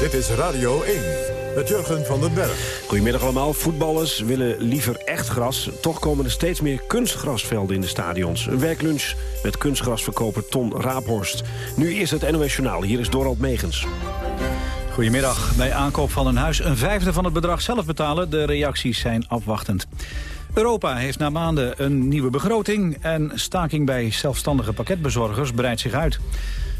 Dit is Radio 1 met Jurgen van den Berg. Goedemiddag allemaal. Voetballers willen liever echt gras. Toch komen er steeds meer kunstgrasvelden in de stadions. Een werklunch met kunstgrasverkoper Ton Raaphorst. Nu is het NOS Journaal. Hier is Dorald Megens. Goedemiddag. Bij aankoop van een huis een vijfde van het bedrag zelf betalen. De reacties zijn afwachtend. Europa heeft na maanden een nieuwe begroting... en staking bij zelfstandige pakketbezorgers breidt zich uit.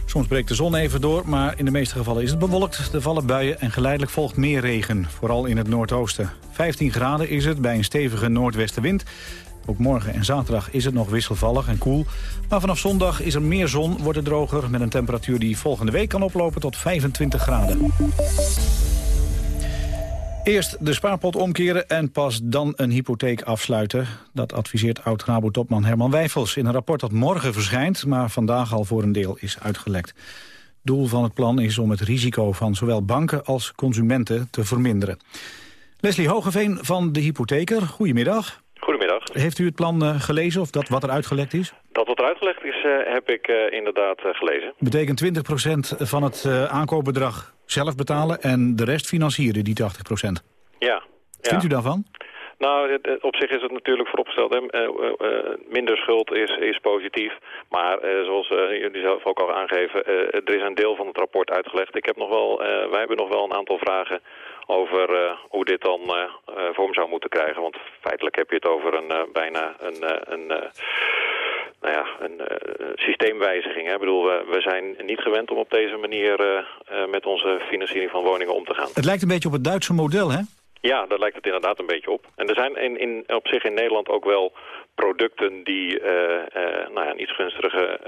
Soms breekt de zon even door, maar in de meeste gevallen is het bewolkt. Er vallen buien en geleidelijk volgt meer regen, vooral in het noordoosten. 15 graden is het bij een stevige noordwestenwind. Ook morgen en zaterdag is het nog wisselvallig en koel. Maar vanaf zondag is er meer zon, wordt het droger... met een temperatuur die volgende week kan oplopen tot 25 graden. Eerst de spaarpot omkeren en pas dan een hypotheek afsluiten. Dat adviseert oud-Rabo-topman Herman Wijfels in een rapport dat morgen verschijnt... maar vandaag al voor een deel is uitgelekt. Doel van het plan is om het risico van zowel banken als consumenten te verminderen. Leslie Hogeveen van de Hypotheker, goedemiddag. Goedemiddag. Heeft u het plan uh, gelezen of dat wat er uitgelekt is? Dat wat er uitgelegd is, uh, heb ik uh, inderdaad gelezen. Betekent 20% van het aankoopbedrag zelf betalen en de rest financieren, die 80%. Ja. Vindt u daarvan? Nou, op zich is het natuurlijk vooropgesteld. Hè. minder schuld is, is positief. Maar zoals jullie zelf ook al aangeven, er is een deel van het rapport uitgelegd. Ik heb nog wel, wij hebben nog wel een aantal vragen over hoe dit dan vorm zou moeten krijgen. Want feitelijk heb je het over een bijna een... een nou ja, een uh, systeemwijziging. Hè. Ik bedoel, we, we, zijn niet gewend om op deze manier uh, uh, met onze financiering van woningen om te gaan. Het lijkt een beetje op het Duitse model, hè? Ja, daar lijkt het inderdaad een beetje op. En er zijn in, in, op zich in Nederland ook wel producten die nou ja, een iets gunstige,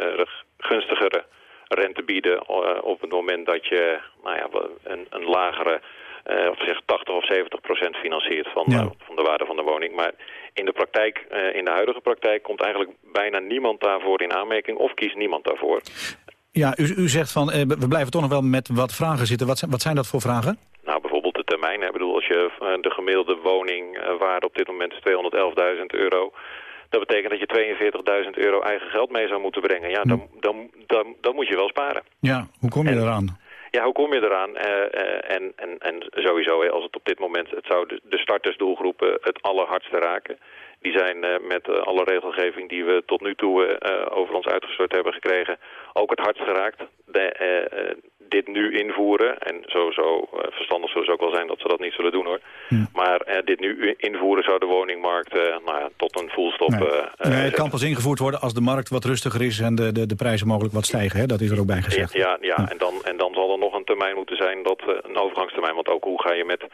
gunstigere rente bieden op het moment dat je nou ja, een, een lagere of zeg 80 of 70 procent financiert van, ja. van de waarde van de woning. Maar in de praktijk, uh, in de huidige praktijk, komt eigenlijk bijna niemand daarvoor in aanmerking of kiest niemand daarvoor. Ja, u, u zegt van, we blijven toch nog wel met wat vragen zitten. Wat zijn, wat zijn dat voor vragen? Nou, bijvoorbeeld de termijn. Ik bedoel, als je de gemiddelde woningwaarde op dit moment is 211.000 euro... Dat betekent dat je 42.000 euro eigen geld mee zou moeten brengen. Ja, dan, dan, dan, dan moet je wel sparen. Ja, hoe kom je eraan? Ja, hoe kom je eraan? Uh, uh, en, en, en sowieso, als het op dit moment, het zou de, startersdoelgroepen het allerhardste raken. Die zijn uh, met alle regelgeving die we tot nu toe over ons uitgestort hebben gekregen, ook het hardst geraakt. De, dit nu invoeren, en sowieso verstandig zullen ze ook wel zijn dat ze dat niet zullen doen hoor. Maar dit nu invoeren zou de woningmarkt nou ja, tot een voelstop... Nee. nee het kan pas ingevoerd worden als de markt wat rustiger is en de, de, de prijzen mogelijk wat stijgen. Hè? Dat is er ook bij gezegd. Ja, ja, ja. ja. En, dan, en dan zal er nog een termijn moeten zijn, dat, een overgangstermijn. Want ook hoe ga je met uh,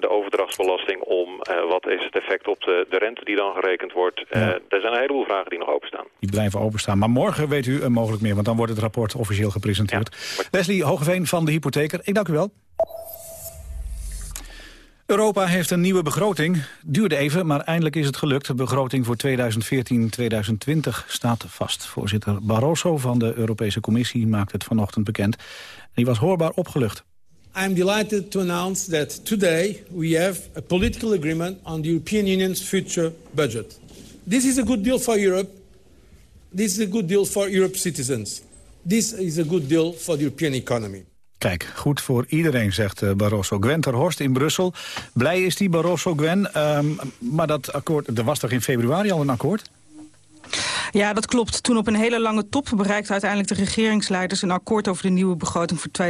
de overdrachtsbelasting om? Uh, wat is het effect op de, de rente die dan gerekend wordt? Uh. Er zijn een heleboel vragen die nog openstaan. Die blijven openstaan. Maar morgen weet u mogelijk meer, want dan wordt het rapport officieel gepresenteerd. Ja. Leslie Hogeveen van de Hypotheker, ik dank u wel. Europa heeft een nieuwe begroting. Duurde even, maar eindelijk is het gelukt. De begroting voor 2014-2020 staat vast. Voorzitter Barroso van de Europese Commissie maakt het vanochtend bekend. Hij was hoorbaar opgelucht. I am delighted to announce that today we have a political agreement on the European Union's future budget. This is a good deal for Europe. This is a good deal for Europe's citizens. This is a good deal for the European economy. Kijk, goed voor iedereen, zegt Barroso. Gwen ter Horst in Brussel. Blij is die Barroso, Gwen. Um, maar dat akkoord, er was toch in februari al een akkoord? Ja, dat klopt. Toen op een hele lange top bereikten uiteindelijk de regeringsleiders een akkoord over de nieuwe begroting voor 2014-2020.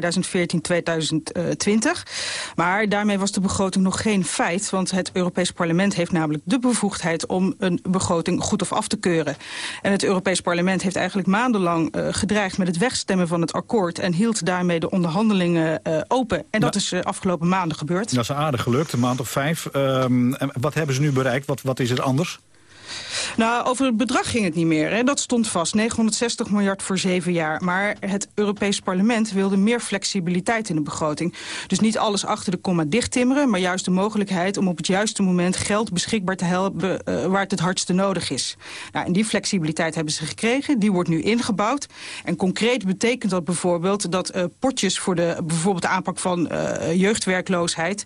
Maar daarmee was de begroting nog geen feit, want het Europees Parlement heeft namelijk de bevoegdheid om een begroting goed of af te keuren. En het Europees Parlement heeft eigenlijk maandenlang uh, gedreigd met het wegstemmen van het akkoord en hield daarmee de onderhandelingen uh, open. En dat is uh, afgelopen maanden gebeurd. Dat is aardig gelukt, een maand of vijf. Um, wat hebben ze nu bereikt? Wat, wat is er anders? Nou, over het bedrag ging het niet meer. Hè. Dat stond vast, 960 miljard voor zeven jaar. Maar het Europees Parlement wilde meer flexibiliteit in de begroting. Dus niet alles achter de komma dichttimmeren... maar juist de mogelijkheid om op het juiste moment geld beschikbaar te helpen... Uh, waar het het hardste nodig is. Nou, en die flexibiliteit hebben ze gekregen. Die wordt nu ingebouwd. En concreet betekent dat bijvoorbeeld dat uh, potjes... voor de, bijvoorbeeld aanpak van uh, jeugdwerkloosheid...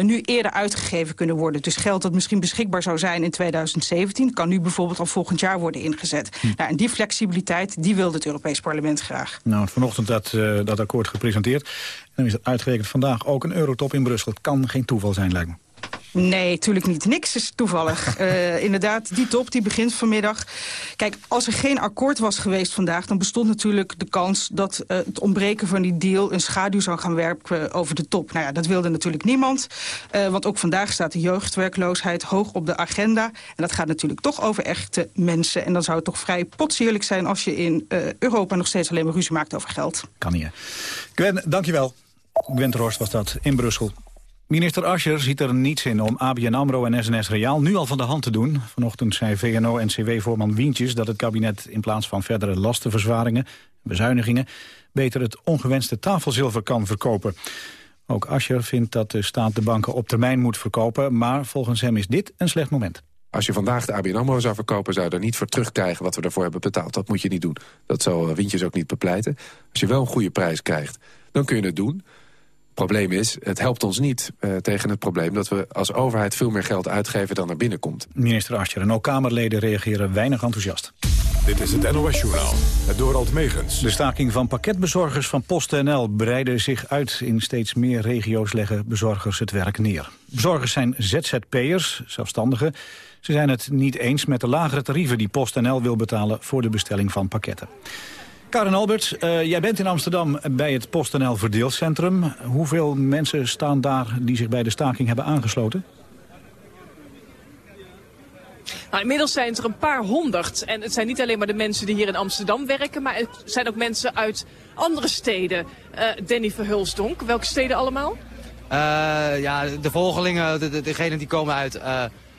nu eerder uitgegeven kunnen worden. Dus geld dat misschien beschikbaar zou zijn in 2017... kan kan nu bijvoorbeeld al volgend jaar worden ingezet. Hm. Nou, en die flexibiliteit, die wil het Europees Parlement graag. Nou, vanochtend dat, uh, dat akkoord gepresenteerd. En dan is het uitgerekend vandaag ook een eurotop in Brussel. Het kan geen toeval zijn, lijkt me. Nee, natuurlijk niet. Niks is toevallig. uh, inderdaad, die top die begint vanmiddag. Kijk, als er geen akkoord was geweest vandaag... dan bestond natuurlijk de kans dat uh, het ontbreken van die deal... een schaduw zou gaan werpen over de top. Nou ja, dat wilde natuurlijk niemand. Uh, want ook vandaag staat de jeugdwerkloosheid hoog op de agenda. En dat gaat natuurlijk toch over echte mensen. En dan zou het toch vrij potsierlijk zijn... als je in Europa nog steeds alleen maar ruzie maakt over geld. Kan niet, hè. Gwen, dankjewel. Gwen Horst was dat in Brussel. Minister Ascher ziet er niets in om ABN AMRO en SNS Reaal nu al van de hand te doen. Vanochtend zei VNO-NCW-voorman Wientjes dat het kabinet in plaats van verdere lastenverzwaringen, bezuinigingen, beter het ongewenste tafelzilver kan verkopen. Ook Ascher vindt dat de staat de banken op termijn moet verkopen, maar volgens hem is dit een slecht moment. Als je vandaag de ABN AMRO zou verkopen... zou je er niet voor terugkrijgen wat we ervoor hebben betaald. Dat moet je niet doen. Dat zal Wientjes ook niet bepleiten. Als je wel een goede prijs krijgt, dan kun je het doen probleem is, het helpt ons niet uh, tegen het probleem... dat we als overheid veel meer geld uitgeven dan er binnenkomt. Minister Ascher en ook Kamerleden reageren weinig enthousiast. Dit is het NOS-journaal, het Dorald Megens. De staking van pakketbezorgers van PostNL breidde zich uit. In steeds meer regio's leggen bezorgers het werk neer. Bezorgers zijn ZZP'ers, zelfstandigen. Ze zijn het niet eens met de lagere tarieven die PostNL wil betalen... voor de bestelling van pakketten. Karen Alberts, uh, jij bent in Amsterdam bij het PostNL Verdeelcentrum. Hoeveel mensen staan daar die zich bij de staking hebben aangesloten? Nou, inmiddels zijn het er een paar honderd. En het zijn niet alleen maar de mensen die hier in Amsterdam werken... maar het zijn ook mensen uit andere steden. Uh, Danny Verhulsdonk, welke steden allemaal? Uh, ja, de volgelingen, de, de, degenen die komen uit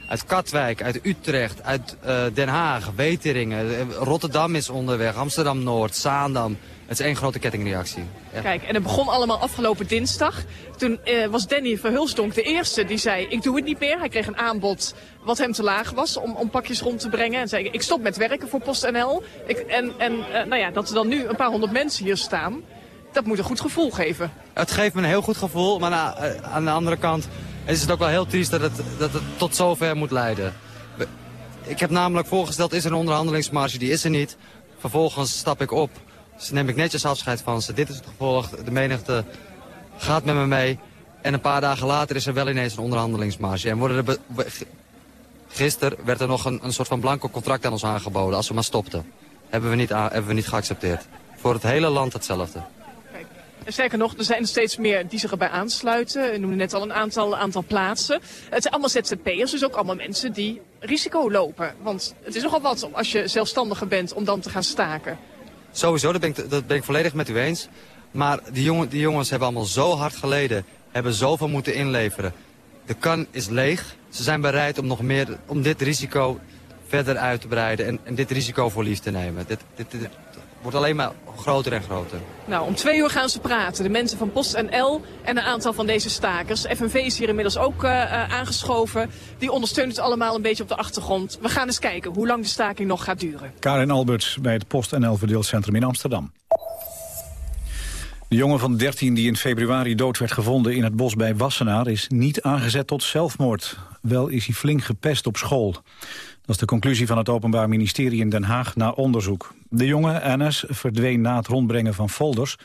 uit Katwijk, uit Utrecht, uit uh, Den Haag, Weteringen. Rotterdam is onderweg, Amsterdam-Noord, Zaandam. Het is één grote kettingreactie. Kijk, en het begon allemaal afgelopen dinsdag. Toen uh, was Danny Verhulstonk de eerste die zei, ik doe het niet meer. Hij kreeg een aanbod wat hem te laag was om, om pakjes rond te brengen. En zei, ik stop met werken voor PostNL. Ik, en en uh, nou ja, dat er dan nu een paar honderd mensen hier staan, dat moet een goed gevoel geven. Het geeft me een heel goed gevoel, maar na, aan de andere kant en is ook wel heel triest dat het, dat het tot zover moet leiden. Ik heb namelijk voorgesteld, is er een onderhandelingsmarge? Die is er niet. Vervolgens stap ik op. Dus neem ik netjes afscheid van ze. Dit is het gevolg. De menigte gaat met me mee. En een paar dagen later is er wel ineens een onderhandelingsmarge. En worden er gisteren werd er nog een, een soort van blanco contract aan ons aangeboden. Als we maar stopten. Hebben we niet, hebben we niet geaccepteerd. Voor het hele land hetzelfde. Sterker nog, er zijn er steeds meer die zich erbij aansluiten. Ik noemde net al een aantal, aantal plaatsen. Het zijn allemaal ZZP'ers, dus ook allemaal mensen die risico lopen. Want het is nogal wat als je zelfstandige bent om dan te gaan staken. Sowieso, dat ben ik, dat ben ik volledig met u eens. Maar die, jongen, die jongens hebben allemaal zo hard geleden. Hebben zoveel moeten inleveren. De kan is leeg. Ze zijn bereid om nog meer, om dit risico verder uit te breiden. En, dit risico voor lief te nemen. Dit, dit, wordt alleen maar groter en groter. Nou, om twee uur gaan ze praten. De mensen van PostNL en een aantal van deze stakers. FNV is hier inmiddels ook uh, aangeschoven. Die ondersteunt het allemaal een beetje op de achtergrond. We gaan eens kijken hoe lang de staking nog gaat duren. Karin Alberts bij het PostNL Verdeelcentrum in Amsterdam. De jongen van 13 die in februari dood werd gevonden in het bos bij Wassenaar... is niet aangezet tot zelfmoord. Wel is hij flink gepest op school. Dat is de conclusie van het Openbaar Ministerie in Den Haag na onderzoek. De jonge Enes verdween na het rondbrengen van folders.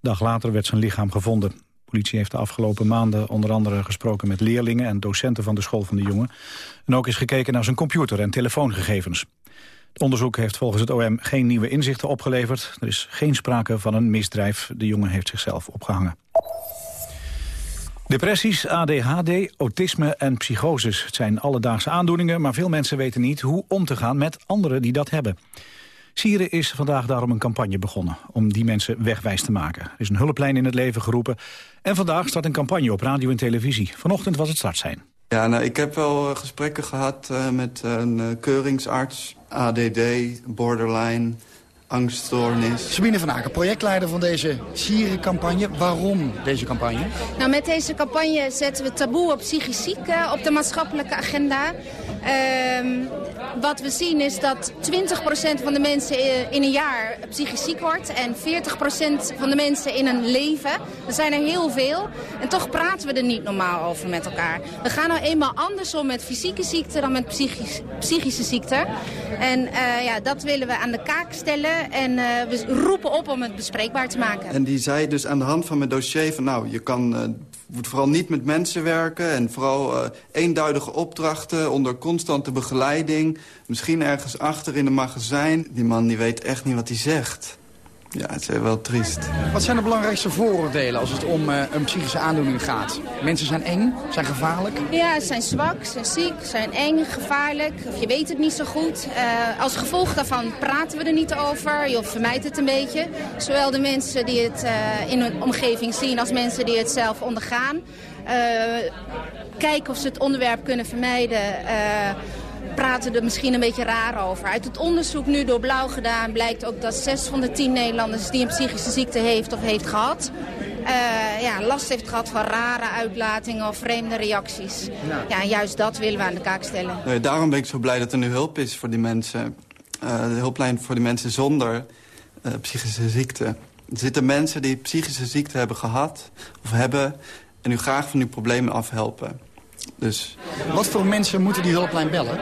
dag later werd zijn lichaam gevonden. De politie heeft de afgelopen maanden onder andere gesproken met leerlingen en docenten van de school van de jongen. En ook is gekeken naar zijn computer en telefoongegevens. Het onderzoek heeft volgens het OM geen nieuwe inzichten opgeleverd. Er is geen sprake van een misdrijf. De jongen heeft zichzelf opgehangen. Depressies, ADHD, autisme en psychoses. Het zijn alledaagse aandoeningen, maar veel mensen weten niet hoe om te gaan met anderen die dat hebben. Sieren is vandaag daarom een campagne begonnen om die mensen wegwijs te maken. Er is een hulplijn in het leven geroepen en vandaag start een campagne op radio en televisie. Vanochtend was het start zijn. Ja, nou, ik heb wel eh, gesprekken gehad uh, met een uh, keuringsarts, ADD, borderline, angststoornis. Sabine van Aken, projectleider van deze Sierencampagne. Waarom deze campagne? Nou, met deze campagne zetten we taboe op psychisch ziek op de maatschappelijke agenda. Ehm, wat we zien is dat 20% van de mensen in een jaar psychisch ziek wordt... en 40% van de mensen in een leven. Er zijn er heel veel. En toch praten we er niet normaal over met elkaar. We gaan nou eenmaal anders om met fysieke ziekte dan met psychisch, psychische ziekte. En uh, ja, dat willen we aan de kaak stellen. En uh, we roepen op om het bespreekbaar te maken. En die zei dus aan de hand van mijn dossier van... nou, je kan vooral niet met mensen werken... en vooral eenduidige opdrachten onder constante begeleiding. Misschien ergens achter in een magazijn. Die man die weet echt niet wat hij zegt. Ja, het is wel triest. Wat zijn de belangrijkste vooroordelen als het om uh, een psychische aandoening gaat? Mensen zijn eng, zijn gevaarlijk? Ja, ze zijn zwak, zijn ziek, zijn eng, gevaarlijk. Of je weet het niet zo goed. Uh, als gevolg daarvan praten we er niet over. Je vermijdt het een beetje. Zowel de mensen die het uh, in hun omgeving zien als mensen die het zelf ondergaan. Kijken of ze het onderwerp kunnen vermijden praten er misschien een beetje raar over. Uit het onderzoek nu door Blauw gedaan blijkt ook dat 6 van de 10 Nederlanders die een psychische ziekte heeft of heeft gehad... Uh, ja, last heeft gehad van rare uitlatingen of vreemde reacties. Ja, en juist dat willen we aan de kaak stellen. Nee, daarom ben ik zo blij dat er nu hulp is voor die mensen. Uh, de hulplijn voor die mensen zonder uh, psychische ziekte. Er zitten mensen die psychische ziekte hebben gehad of hebben... en u graag van uw problemen afhelpen. Dus... Wat voor mensen moeten die hulplijn bellen?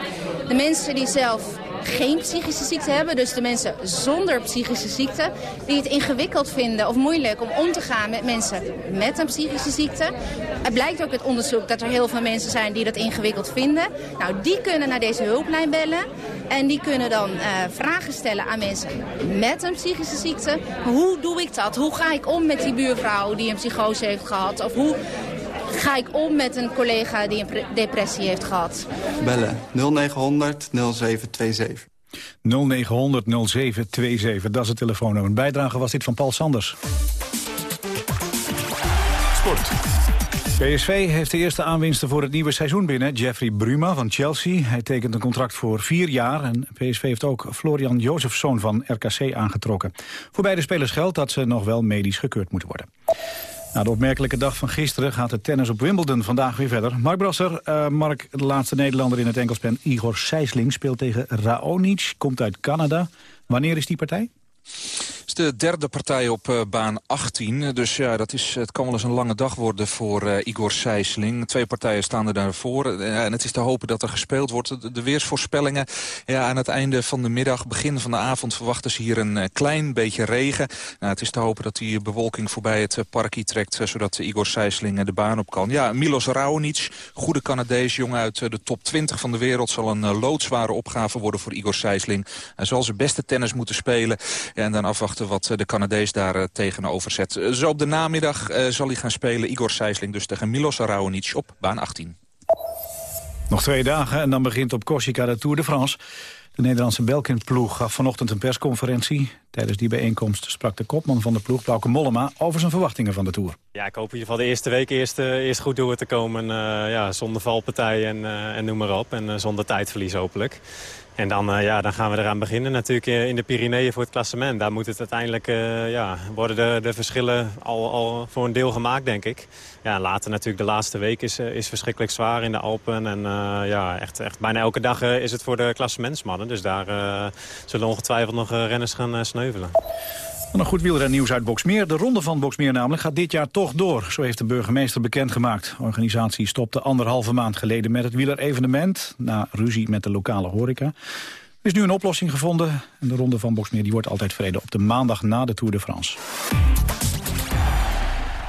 De mensen die zelf geen psychische ziekte hebben, dus de mensen zonder psychische ziekte, die het ingewikkeld vinden of moeilijk om om te gaan met mensen met een psychische ziekte. Het blijkt ook uit onderzoek dat er heel veel mensen zijn die dat ingewikkeld vinden. Nou, die kunnen naar deze hulplijn bellen en die kunnen dan uh, vragen stellen aan mensen met een psychische ziekte. Hoe doe ik dat? Hoe ga ik om met die buurvrouw die een psychose heeft gehad? Of hoe ga ik om met een collega die een depressie heeft gehad. Bellen 0900 0727. 0900 0727, dat is het telefoonnummer. Een bijdrage was dit van Paul Sanders. Sport. PSV heeft de eerste aanwinsten voor het nieuwe seizoen binnen. Jeffrey Bruma van Chelsea. Hij tekent een contract voor vier jaar. En PSV heeft ook Florian Jozefsson van RKC aangetrokken. Voor beide spelers geldt dat ze nog wel medisch gekeurd moeten worden. Na de opmerkelijke dag van gisteren gaat het tennis op Wimbledon vandaag weer verder. Mark Brasser, uh, Mark, de laatste Nederlander in het enkelspen Igor Sijsling... speelt tegen Raonic, komt uit Canada. Wanneer is die partij? De derde partij op uh, baan 18. Dus ja, dat is, het kan wel eens een lange dag worden voor uh, Igor Sijsling. Twee partijen staan er daarvoor. Uh, en het is te hopen dat er gespeeld wordt. De, weersvoorspellingen. Ja, aan het einde van de middag, begin van de avond... verwachten ze hier een klein beetje regen. Nou, het is te hopen dat die bewolking voorbij het parkje trekt... zodat Igor Sijsling de baan op kan. Ja, Milos Raonic, goede Canadees, jongen uit de top 20 van de wereld... zal een loodzware opgave worden voor Igor Sijsling. Hij zal zijn beste tennis moeten spelen. En dan afwachten wat de Canadees daar uh, tegenover zet. Uh, zo op de namiddag zal hij gaan spelen. Igor Sijsling dus tegen Milos Raonic op baan 18. Nog twee dagen en dan begint op Corsica de Tour de France. De Nederlandse Belkin-ploeg gaf vanochtend een persconferentie. Tijdens die bijeenkomst sprak de kopman van de ploeg, Bauke Mollema... over zijn verwachtingen van de Tour. Ja, ik hoop in ieder geval de eerste week eerst, uh, eerst goed door te komen. Uh, ja, zonder valpartijen en, uh, en noem maar op. En zonder tijdverlies hopelijk. En dan, ja, dan gaan we eraan beginnen natuurlijk in de Pyreneeën voor het klassement. Daar moet het uiteindelijk, ja, worden de, de verschillen al, al voor een deel gemaakt, denk ik. Ja, later natuurlijk de laatste week is, is verschrikkelijk zwaar in de Alpen. En ja, echt, echt bijna elke dag is het voor de klassementsmannen. Dus daar zullen ongetwijfeld nog renners gaan sneuvelen. Dan een goed wielrennieuws uit Boksmeer. De ronde van Boksmeer namelijk gaat dit jaar toch door. Zo heeft de burgemeester bekendgemaakt. De organisatie stopte anderhalve maand geleden met het wielerevenement... na ruzie met de lokale horeca. Er is nu een oplossing gevonden. En de ronde van Boksmeer die wordt altijd verreden op de maandag na de Tour de France.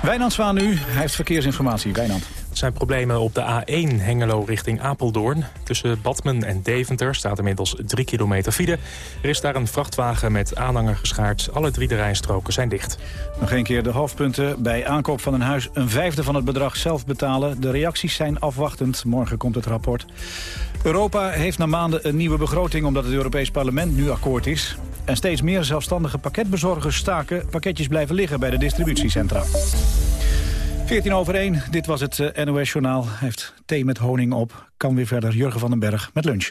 Wijnand Zwaan nu, hij heeft verkeersinformatie. Wijnand. Zijn problemen op de A1 Hengelo richting Apeldoorn. Tussen Badmen en Deventer staat inmiddels 3 kilometer file. Er is daar een vrachtwagen met aanhanger geschaard. Alle drie de rijstroken zijn dicht. Nog een keer de hoofdpunten. Bij aankoop van een huis een vijfde van het bedrag zelf betalen. De reacties zijn afwachtend. Morgen komt het rapport. Europa heeft na maanden een nieuwe begroting... omdat het Europees Parlement nu akkoord is. En steeds meer zelfstandige pakketbezorgers staken. Pakketjes blijven liggen bij de distributiecentra. 14 over 1, dit was het uh, NOS-journaal. Heeft thee met honing op. Kan weer verder Jurgen van den Berg met lunch.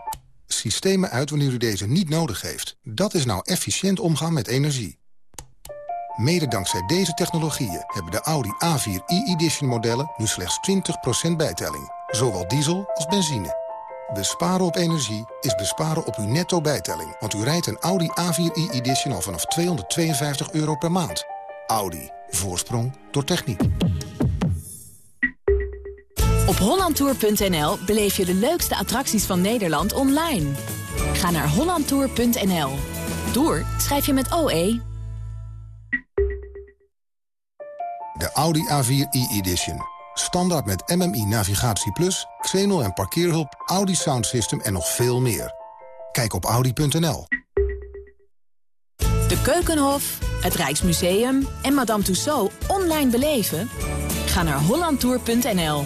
systemen uit wanneer u deze niet nodig heeft. Dat is nou efficiënt omgaan met energie. Mede dankzij deze technologieën hebben de Audi A4 e-edition modellen nu slechts 20% bijtelling. Zowel diesel als benzine. Besparen op energie is besparen op uw netto bijtelling. Want u rijdt een Audi A4 e-edition al vanaf 252 euro per maand. Audi. Voorsprong door techniek. Op hollandtour.nl beleef je de leukste attracties van Nederland online. Ga naar hollandtour.nl. Tour schrijf je met OE. De Audi A4 e-edition. Standaard met MMI Navigatie Plus, Xenol en parkeerhulp, Audi Sound System en nog veel meer. Kijk op audi.nl. De Keukenhof, het Rijksmuseum en Madame Tussaud online beleven? Ga naar hollandtour.nl.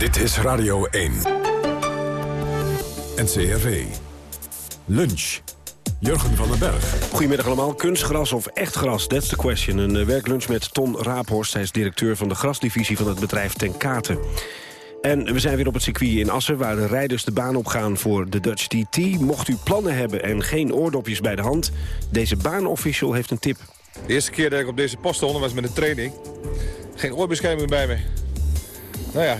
Dit is Radio 1. NCRV. Lunch. Jurgen van den Berg. Goedemiddag allemaal. Kunstgras of echt gras? That's the question. Een eh, werklunch met Ton Raaphorst. Hij is directeur van de grasdivisie van het bedrijf Ten Katen. En we zijn weer op het circuit in Assen... waar de rijders de baan op gaan voor de Dutch TT. Mocht u plannen hebben en geen oordopjes bij de hand... deze baanofficial heeft een tip. De eerste keer dat ik op deze post stond was met een training. Geen oorbescherming bij me. Nou ja,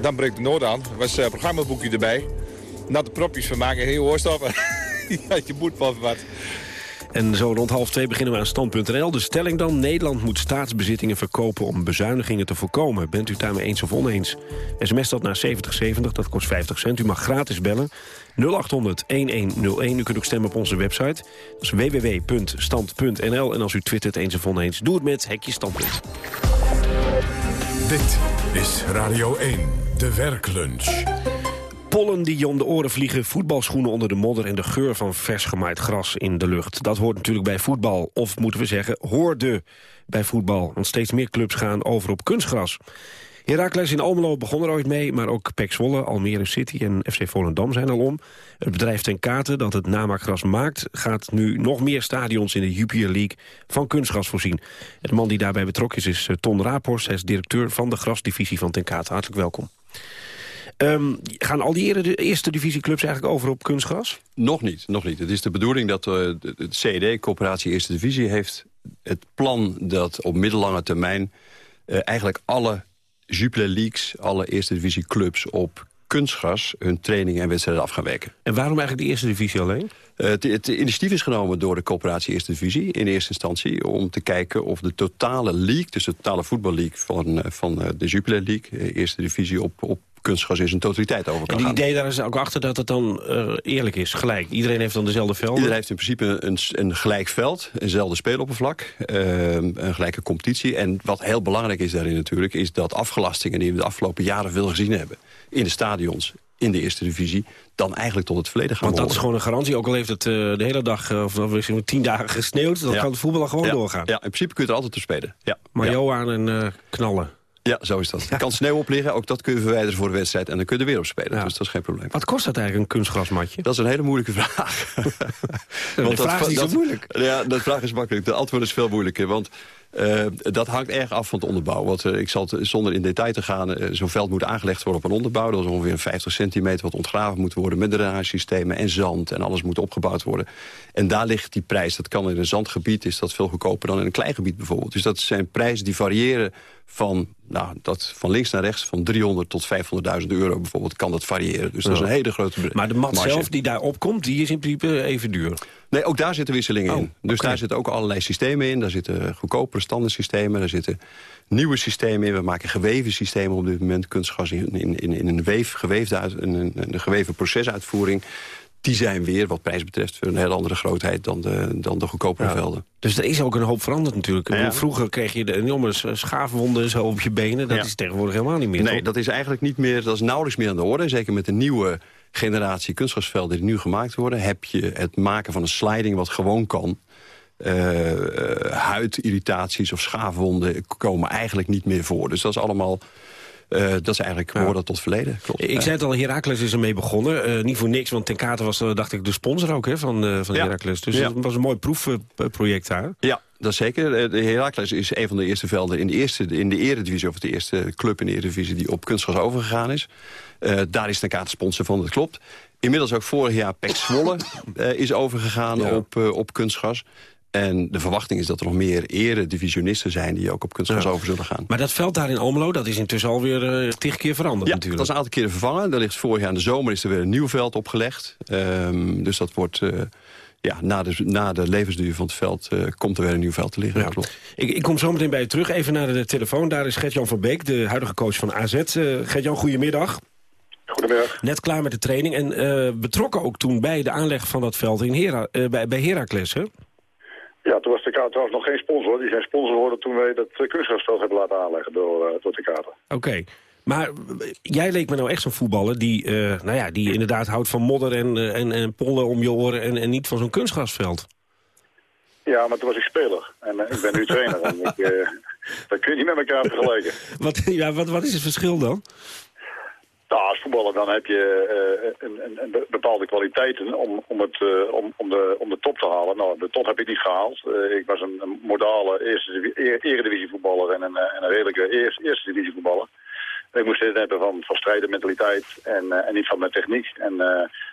dan breekt de nood aan. Was een programmaboekje erbij. Natte propjes van maken, heel oorstoppen. ja, je moet wel wat. En zo rond half twee beginnen we aan stand.nl. De stelling dan, Nederland moet staatsbezittingen verkopen om bezuinigingen te voorkomen. Bent u daarmee eens of oneens? SMS dat naar 7070, dat kost 50 cent. U mag gratis bellen. 0800-1101. U kunt ook stemmen op onze website. Dat is www.stand.nl. En als u twittert eens of oneens, doe het met Hekje Standpunt. Dit is Radio 1, de werklunch. Pollen die je om de oren vliegen, voetbalschoenen onder de modder... en de geur van vers gemaaid gras in de lucht. Dat hoort natuurlijk bij voetbal. Of moeten we zeggen, hoorde bij voetbal. Want steeds meer clubs gaan over op kunstgras. Heracles in Almelo begon er ooit mee, maar ook PEC Zwolle, Almere City en FC Volendam zijn al om. Het bedrijf Ten Kate dat het namaakgras maakt... gaat nu nog meer stadions in de Jupiler League van kunstgras voorzien. Het man die daarbij betrokken is, is eh, Ton Raaphorst. Hij is directeur van de grasdivisie van Ten Kate. Hartelijk welkom. Um, gaan al die eerste divisieclubs eigenlijk over op kunstgras? Nog niet, nog niet. Het is de bedoeling dat uh, de CED, Coöperatie Eerste Divisie... heeft het plan dat op middellange termijn... Uh, eigenlijk alle Jupiler Leagues, alle Eerste Divisie clubs op kunstgras hun trainingen en wedstrijden af gaan werken. En waarom eigenlijk de Eerste Divisie alleen? Uh, het, het, initiatief is genomen door de coöperatie Eerste Divisie in eerste instantie... om te kijken of de totale league, dus de totale voetballeague van, van de Jupiler League... Eerste Divisie op, op kunstgas in zijn totaliteit over kan En die idee daar is ook achter dat het dan uh, eerlijk is, gelijk. Iedereen heeft dan dezelfde velden? Iedereen heeft in principe een, een gelijk veld, eenzelfde speeloppervlak, uh, een gelijke competitie. En wat heel belangrijk is daarin natuurlijk... is dat afgelastingen die we de afgelopen jaren veel gezien hebben... in de stadions, in de eerste divisie, dan eigenlijk tot het verleden gaan Want dat is gewoon een garantie, ook al heeft het uh, de hele dag, uh, of misschien tien dagen gesneeuwd... dan ja. kan het voetbal gewoon ja. doorgaan. Ja, in principe kun je er altijd op spelen. Ja. Maar. Johan en knallen. Ja, zo is dat. Er kan sneeuw op liggen, ook dat kun je verwijderen voor de wedstrijd... en dan kun je er weer op spelen, ja. dus dat is geen probleem. Wat kost dat eigenlijk, een kunstgrasmatje? Dat is een hele moeilijke vraag. de vraag dat, is niet dat, zo moeilijk. Ja, de vraag is makkelijk. De antwoord is veel moeilijker, want... Uh, dat hangt erg af van het onderbouw. Want uh, ik zal het, zonder in detail te gaan... Uh, zo'n veld moet aangelegd worden op een onderbouw. Dat is ongeveer 50 centimeter wat ontgraven moet worden... met drainagesystemen en zand en alles moet opgebouwd worden. En daar ligt die prijs. Dat kan in een zandgebied, is dat veel goedkoper dan in een klein gebied bijvoorbeeld. Dus dat zijn prijzen die variëren van, nou, dat, van links naar rechts, van 300 tot 500.000 euro bijvoorbeeld, kan dat variëren. Dus dat is een hele grote Maar de mat marge. zelf die daar opkomt, die is in principe even duur. Nee, ook daar zitten wisselingen Oh, in. Dus daar zitten ook allerlei systemen in. Daar zitten goedkopere standaardsystemen, daar zitten nieuwe systemen in. We maken geweven systemen op dit moment. Kunstgas in, in, in, in een, weef, geweefde uit, een, een, een geweven procesuitvoering. Die zijn weer, wat prijs betreft, een hele andere grootheid dan de, dan de goedkopere Ja. velden. Dus er is ook een hoop veranderd natuurlijk. Ja. Vroeger kreeg je de enorme schaafwonden zo op je benen. Dat Ja. is tegenwoordig helemaal niet meer. Nee, toch? dat is eigenlijk niet meer, dat is nauwelijks meer aan de orde. Zeker met de nieuwe generatie kunstgasvelden die nu gemaakt worden... heb je het maken van een sliding wat gewoon kan. Eh, eh, huidirritaties of schaafwonden komen eigenlijk niet meer voor. Dus dat is allemaal... eh, dat is eigenlijk, behoort dat tot verleden. Klopt. Ik zei het al, Heracles is ermee begonnen. Eh, niet voor niks, want Ten Kate was, eh, dacht ik, de sponsor ook hè, van, eh van Ja. Heracles. Dus Ja. het was een mooi proefproject daar. Ja, dat zeker. De Heracles is een van de eerste velden in de, eerste, in de eredivisie... of de eerste club in de eredivisie die op kunstgas overgegaan is. Daar is Ten Kate sponsor van, dat klopt. Inmiddels ook vorig jaar Pek Zwolle is overgegaan op, op kunstgas. En de verwachting is dat er nog meer eredivisionisten zijn... die ook op kunstgas Ja. over zullen gaan. Maar dat veld daar in Almelo, dat is intussen alweer uh, tig keer veranderd Ja, natuurlijk. dat is een aantal keren vervangen. Er ligt vorig jaar in de zomer is er weer een nieuw veld opgelegd. Ehm, dus dat wordt... eh, ja, na de, na de levensduur van het veld eh, komt er weer een nieuw veld te liggen. Ja. Ik, ik kom zo meteen bij je terug. Even naar de telefoon. Daar is Gert-Jan van Beek, de huidige coach van AZ. Uh, Gert-Jan, goedemiddag. Goedemiddag. Net klaar met de training en uh, betrokken ook toen bij de aanleg van dat veld in Hera, uh, bij, bij Heracles, hè? Ja, toen was de Kater trouwens nog geen sponsor. Die zijn sponsor geworden toen wij dat uh, kunstgrasveld hebben laten aanleggen door, uh, door de Kater. Oké. Okay. Maar jij leek me nou echt zo'n voetballer die, uh, nou ja, die inderdaad houdt van modder en, uh, en, en pollen om je oren en, en niet van zo'n kunstgrasveld. Ja, maar toen was ik speler en uh, ik ben nu trainer. en ik, dat kun je niet met elkaar vergelijken. Wat, ja, wat, wat is het verschil dan? Nou, als voetballer dan heb je uh, een, een, een, bepaalde kwaliteiten om, om, het, uh, om, om, de, om de top te halen. Nou, de top heb ik niet gehaald. Ik was een, modale eerste, eredivisie voetballer en een, en een redelijke eerste, eerste divisie voetballer. Ik moest dit hebben van, van strijden, mentaliteit en, en niet van mijn techniek. En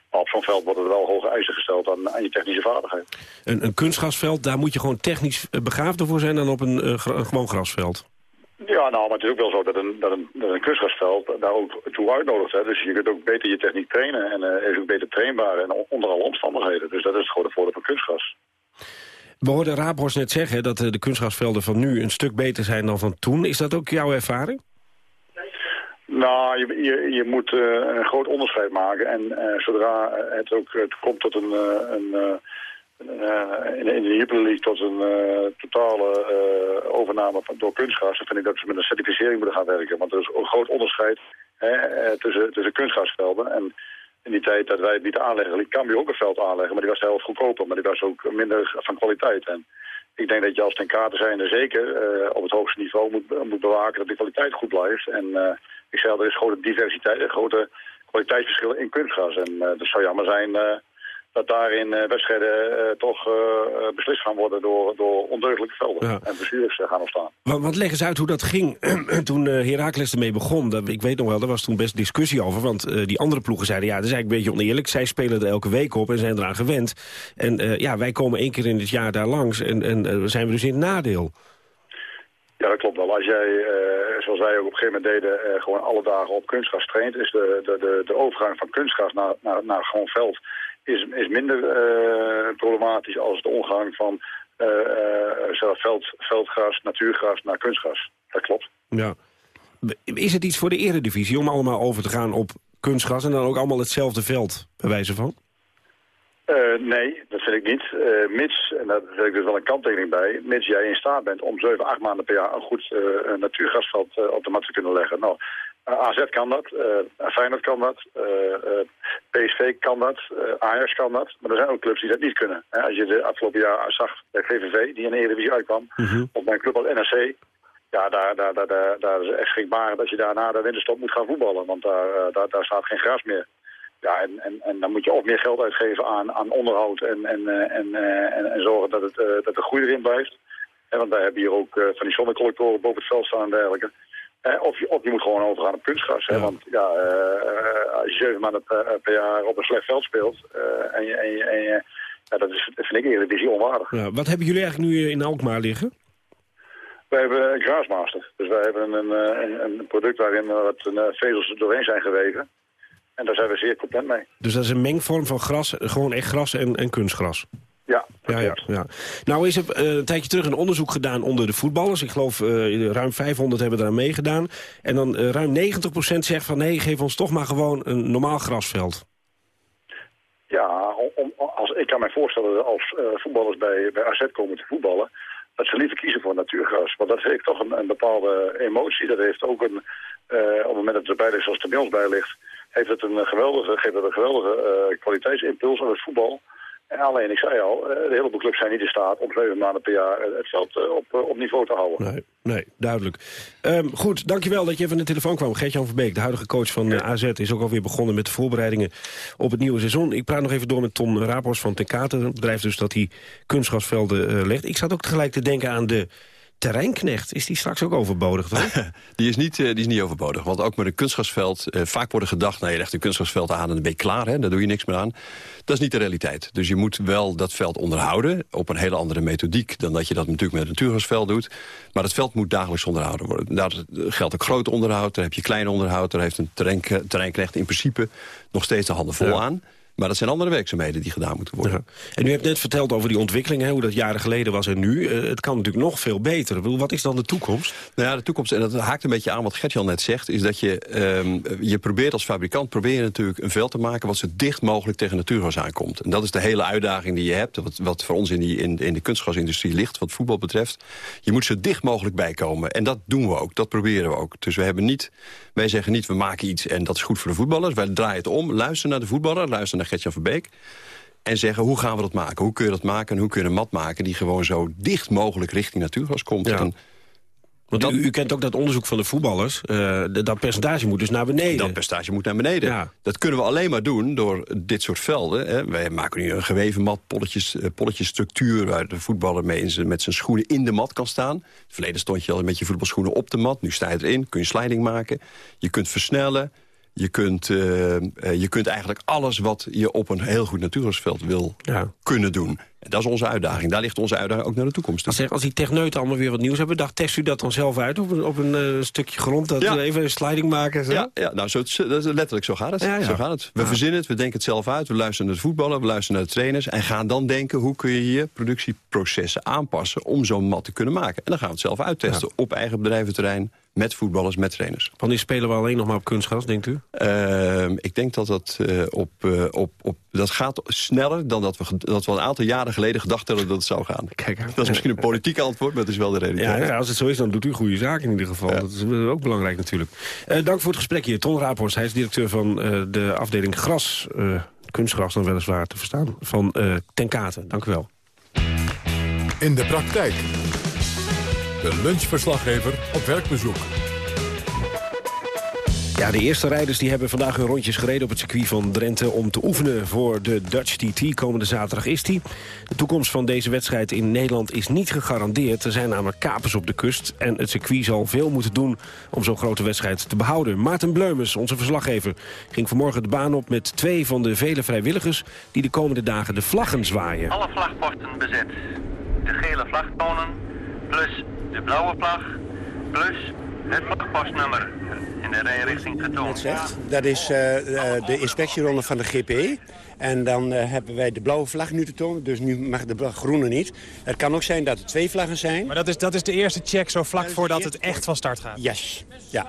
op zo'n veld worden er wel hoge eisen gesteld aan, aan je technische vaardigheid. Een, een kunstgrasveld, daar moet je gewoon technisch begaafder voor zijn dan op een gewoon grasveld. Ja, nou, maar het is ook wel zo dat een, dat een, dat een kunstgrasveld daar ook toe uitnodigt. Hè. Dus je kunt ook beter je techniek trainen en uh, is ook beter trainbaar en onder alle omstandigheden. Dus dat is het voordeel van kunstgras. We hoorden Raaphorst net zeggen dat de kunstgrasvelden van nu een stuk beter zijn dan van toen. Is dat ook jouw ervaring? Nou, je, je, je moet uh, een groot onderscheid maken. En uh, zodra het ook het komt tot een, een uh, in, de Jupiler tot een uh, totale uh, overname door kunstgras, dan vind ik dat ze met een certificering moeten gaan werken. Want er is een groot onderscheid hè, tussen, tussen kunstgrasvelden. En in die tijd dat wij het niet aanleggen, liet Cambio ook een veld aanleggen, maar die was heel goedkoper, maar die was ook minder van kwaliteit. En ik denk dat je als ten kate zijnde zeker op het hoogste niveau moet, moet bewaken dat de kwaliteit goed blijft. En ik zei al, er is grote diversiteit, grote kwaliteitsverschillen in kunstgras. En het zou jammer zijn dat daarin uh, wedstrijden uh, toch uh, beslist gaan worden door, door ondeugelijke velden. Ja. En bestuurders gaan ontstaan. Want, want leg eens uit hoe dat ging toen Heracles ermee begon. Dat, ik weet nog wel, daar was toen best discussie over. Want die andere ploegen zeiden, ja, dat is eigenlijk een beetje oneerlijk. Zij spelen er elke week op en zijn eraan gewend. En ja, wij komen één keer in het jaar daar langs en, en zijn we dus in het nadeel. Ja, dat klopt wel. Als jij, uh, zoals wij ook op een gegeven moment deden, uh, gewoon alle dagen op kunstgras traint, is de, de, de, de overgang van kunstgras naar, naar, naar gewoon veld is, is minder uh, problematisch als de omgang van veld, veldgras, natuurgras naar kunstgras. Dat klopt. Ja. Is het iets voor de eredivisie om allemaal over te gaan op kunstgras en dan ook allemaal hetzelfde veld, bij wijze van? Uh, nee, dat vind ik niet. Uh, mits, en daar zet ik dus wel een kanttekening bij, mits jij in staat bent om 7, 8 maanden per jaar een goed uh, natuurgasveld op de mat te kunnen leggen. Nou, AZ kan dat, Feyenoord kan dat, PSV kan dat, Ajax kan dat, maar er zijn ook clubs die dat niet kunnen. Hè, als je de afgelopen jaar zag bij GVV, die in de Eredivisie uitkwam, mm -hmm. of bij een club als NRC, ja, daar, daar, daar, daar, daar is echt schrikbaar dat je daarna de winterstop moet gaan voetballen, want daar, daar, daar staat geen gras meer. Ja, en, en, en dan moet je of meer geld uitgeven aan, aan onderhoud en, en, en, en, en zorgen dat, het, dat de groei erin blijft. En want daar hebben hier ook van die zonnecollectoren boven het veld staan en dergelijke. Uh, of, je, of je moet gewoon overgaan op kunstgras. Hè? Ja. Want ja, als je zeven maanden per, per, jaar op een slecht veld speelt en je, en je, en je ja, dat, is, vind ik Eredivisie onwaardig. Ja, wat hebben jullie eigenlijk nu in Alkmaar liggen? Wij hebben een Graasmaster. Dus wij hebben een, eh, een, een product waarin wat vezels doorheen zijn geweven. En daar zijn we zeer content mee. Dus dat is een mengvorm van gras, gewoon echt gras en, en kunstgras? Ja, ja, ja, ja. Nou is er uh, een tijdje terug een onderzoek gedaan onder de voetballers. Ik geloof uh, ruim 500 hebben daar meegedaan. En dan uh, ruim 90% zegt van nee, geef ons toch maar gewoon een normaal grasveld. Ja, om, als, ik kan mij voorstellen als voetballers bij, bij AZ komen te voetballen... dat ze liever kiezen voor natuurgras. Want dat heeft toch een, een bepaalde emotie. Dat heeft ook een, op het moment dat het erbij ligt zoals het bij ons bij ligt... heeft het een geweldige, geeft het een geweldige kwaliteitsimpuls aan het voetbal... En alleen, ik zei al, de hele clubs zijn niet in staat om zeven maanden per jaar het veld op, op niveau te houden. Nee, nee duidelijk. Um, goed, dankjewel dat je even aan de telefoon kwam. Gert-Jan Verbeek, de huidige coach van ja. AZ, is ook alweer begonnen met de voorbereidingen op het nieuwe seizoen. Ik praat nog even door met Tom Rapors van Tenkate, het bedrijf dus dat hij kunstgrasvelden uh, legt. Ik zat ook tegelijk te denken aan de terreinknecht, is die straks ook overbodig, toch? die, is niet, uh, die is niet overbodig, want ook met een kunstgrasveld... Uh, vaak wordt er gedacht, nou, je legt een kunstgrasveld aan en dan ben je klaar, hè, daar doe je niks meer aan. Dat is niet de realiteit. Dus je moet wel dat veld onderhouden op een hele andere methodiek... dan dat je dat natuurlijk met een natuurgrasveld doet. Maar het veld moet dagelijks onderhouden worden. Daar geldt ook groot onderhoud, daar heb je klein onderhoud... daar heeft een terrein, terreinknecht in principe nog steeds de handen vol ja. aan... Maar dat zijn andere werkzaamheden die gedaan moeten worden. Ja. En u hebt net verteld over die ontwikkeling, hè, hoe dat jaren geleden was en nu. Uh, het kan natuurlijk nog veel beter. Wat is dan de toekomst? Nou ja, de toekomst, en dat haakt een beetje aan wat Gertjan net zegt... is dat je, um, je probeert als fabrikant probeer je natuurlijk een veld te maken... wat zo dicht mogelijk tegen natuurgas aankomt. En dat is de hele uitdaging die je hebt. Wat, wat voor ons in, die, in, in de kunstgasindustrie ligt, wat voetbal betreft. Je moet zo dicht mogelijk bijkomen. En dat doen we ook, dat proberen we ook. Dus we hebben niet, wij zeggen niet, we maken iets en dat is goed voor de voetballers. Wij draaien het om, luister naar de voetballer, luister naar Gertjan Verbeek. En zeggen, hoe gaan we dat maken? Hoe kun je dat maken? En hoe kun je een mat maken die gewoon zo dicht mogelijk richting natuurgas komt? Ja. En Want u, u, kent ook dat onderzoek van de voetballers. Uh, dat percentage moet dus naar beneden. Dat percentage moet naar beneden. Ja. Dat kunnen we alleen maar doen door dit soort velden. Hè. Wij maken nu een geweven mat, polletjes, uh, polletjesstructuur... waar de voetballer mee in met zijn schoenen in de mat kan staan. In het verleden stond je al met je voetbalschoenen op de mat. Nu sta je erin, kun je sliding maken. Je kunt versnellen. Je kunt, uh, je kunt eigenlijk alles wat je op een heel goed natuurgasveld wil ja. kunnen doen. En dat is onze uitdaging. Daar ligt onze uitdaging ook naar de toekomst. Als, zeg, als die techneuten allemaal weer wat nieuws hebben... dacht, test u dat dan zelf uit op een, op een uh, stukje grond? Dat Ja. we even een sliding maken? Zo? Ja, ja nou, zo, dat is letterlijk zo gaat het. Ja. Zo gaat het. We verzinnen het, we denken het zelf uit. We luisteren naar de voetballen, we luisteren naar de trainers... en gaan dan denken, hoe kun je hier productieprocessen aanpassen... om zo'n mat te kunnen maken. En dan gaan we het zelf uittesten op eigen bedrijventerrein... met voetballers, met trainers. Wanneer spelen we alleen nog maar op kunstgras, denkt u? Ehm, ik denk dat dat, eh, op, eh, op, op, dat gaat sneller dan dat we, dat we een aantal jaren geleden gedacht hadden dat het zou gaan. Kijk, dat is misschien een politiek antwoord, maar het is wel de Ja, realiteit. ja, als het zo is, dan doet u goede zaken in ieder geval. Dat is ook belangrijk natuurlijk. Eh, dank voor het gesprek hier. Ton Raaphorst, hij is directeur van eh, de afdeling gras... eh, kunstgras dan weliswaar te verstaan, van eh Tenkate. Dank u wel. In de praktijk. De lunchverslaggever op werkbezoek. Ja, de eerste rijders die hebben vandaag hun rondjes gereden op het circuit van Drenthe... om te oefenen voor de Dutch TT. Komende zaterdag is die. De toekomst van deze wedstrijd in Nederland is niet gegarandeerd. Er zijn namelijk kapers op de kust. En het circuit zal veel moeten doen om zo'n grote wedstrijd te behouden. Maarten Bleumers, onze verslaggever, ging vanmorgen de baan op... met twee van de vele vrijwilligers die de komende dagen de vlaggen zwaaien. Alle vlagposten bezet. De gele vlagtonen plus de blauwe vlag plus het vlagpostnummer in de rijrichting getoond. zegt. Dat is eh, eh, de inspectieronde van de GP. En dan eh, hebben wij de blauwe vlag nu te tonen. Dus nu mag de groene niet. Het kan ook zijn dat er twee vlaggen zijn. Maar dat is, dat is de eerste check zo vlak voordat het echt van start gaat? Yes, ja.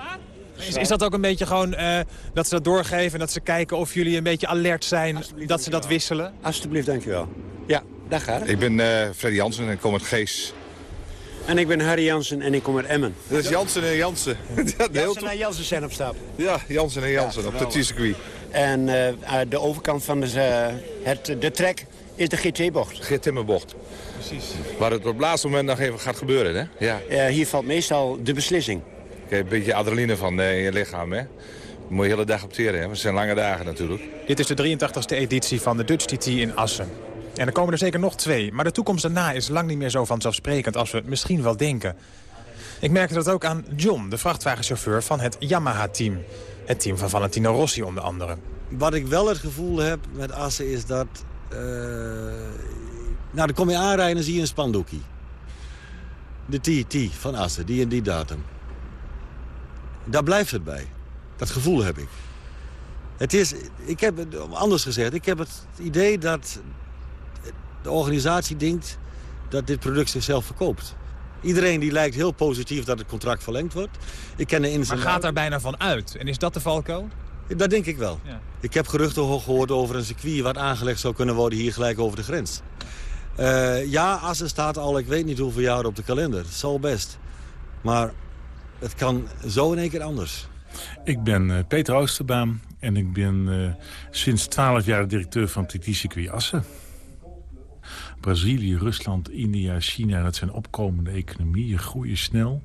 Is, is dat ook een beetje gewoon eh, dat ze dat doorgeven... en dat ze kijken of jullie een beetje alert zijn, dat ze dat wisselen? Alsjeblieft, dankjewel. Ja, daar gaat het. Ik ben eh Freddy Jansen en ik kom uit Gees. En ik ben Harry Jansen en ik kom uit Emmen. Dat is Jansen en Jansen. Ja, Jansen en Jansen zijn op stap. Ja, Jansen en Jansen op het circuit. En eh, aan de overkant van de, eh, het, de trek is de GT-bocht. GT-bocht. Precies. Waar het op het laatste moment nog even gaat gebeuren, hè? Ja. Eh, hier valt meestal de beslissing. Kijk, een beetje adrenaline van eh, in je lichaam, hè? Moet je de hele dag opteren, hè? Het zijn lange dagen natuurlijk. Dit is de 83ste editie van de Dutch TT in Assen. En er komen er zeker nog twee. Maar de toekomst daarna is lang niet meer zo vanzelfsprekend als we misschien wel denken. Ik merkte dat ook aan John, de vrachtwagenchauffeur van het Yamaha-team. Het team van Valentino Rossi onder andere. Wat ik wel het gevoel heb met Assen is dat... eh, nou, dan kom je aanrijden en zie je een spandoekie. de TT van Assen, die en die datum. Daar blijft het bij. Dat gevoel heb ik. Het is, ik heb anders gezegd, ik heb het idee dat de organisatie denkt dat dit product zichzelf verkoopt. Iedereen die lijkt heel positief dat het contract verlengd wordt. Ik ken de Maar gaat daar bijna van uit? En is dat de valko? Dat denk ik wel. Ja. Ik heb geruchten gehoord over een circuit wat aangelegd zou kunnen worden hier gelijk over de grens. Eh, ja, Assen staat al, ik weet niet hoeveel jaar op de kalender. Het zal best. Maar het kan zo in één keer anders. Ik ben eh, Peter Oosterbaan en ik ben eh, sinds 12 jaar directeur van TT Circuit Assen. Brazilië, Rusland, India, China, dat zijn opkomende economieën, groeien snel.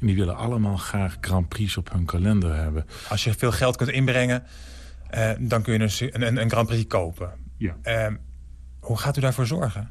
En die willen allemaal graag Grand Prix op hun kalender hebben. Als je veel geld kunt inbrengen, eh, dan kun je een, een, een Grand Prix kopen. Ja. Eh, hoe gaat u daarvoor zorgen?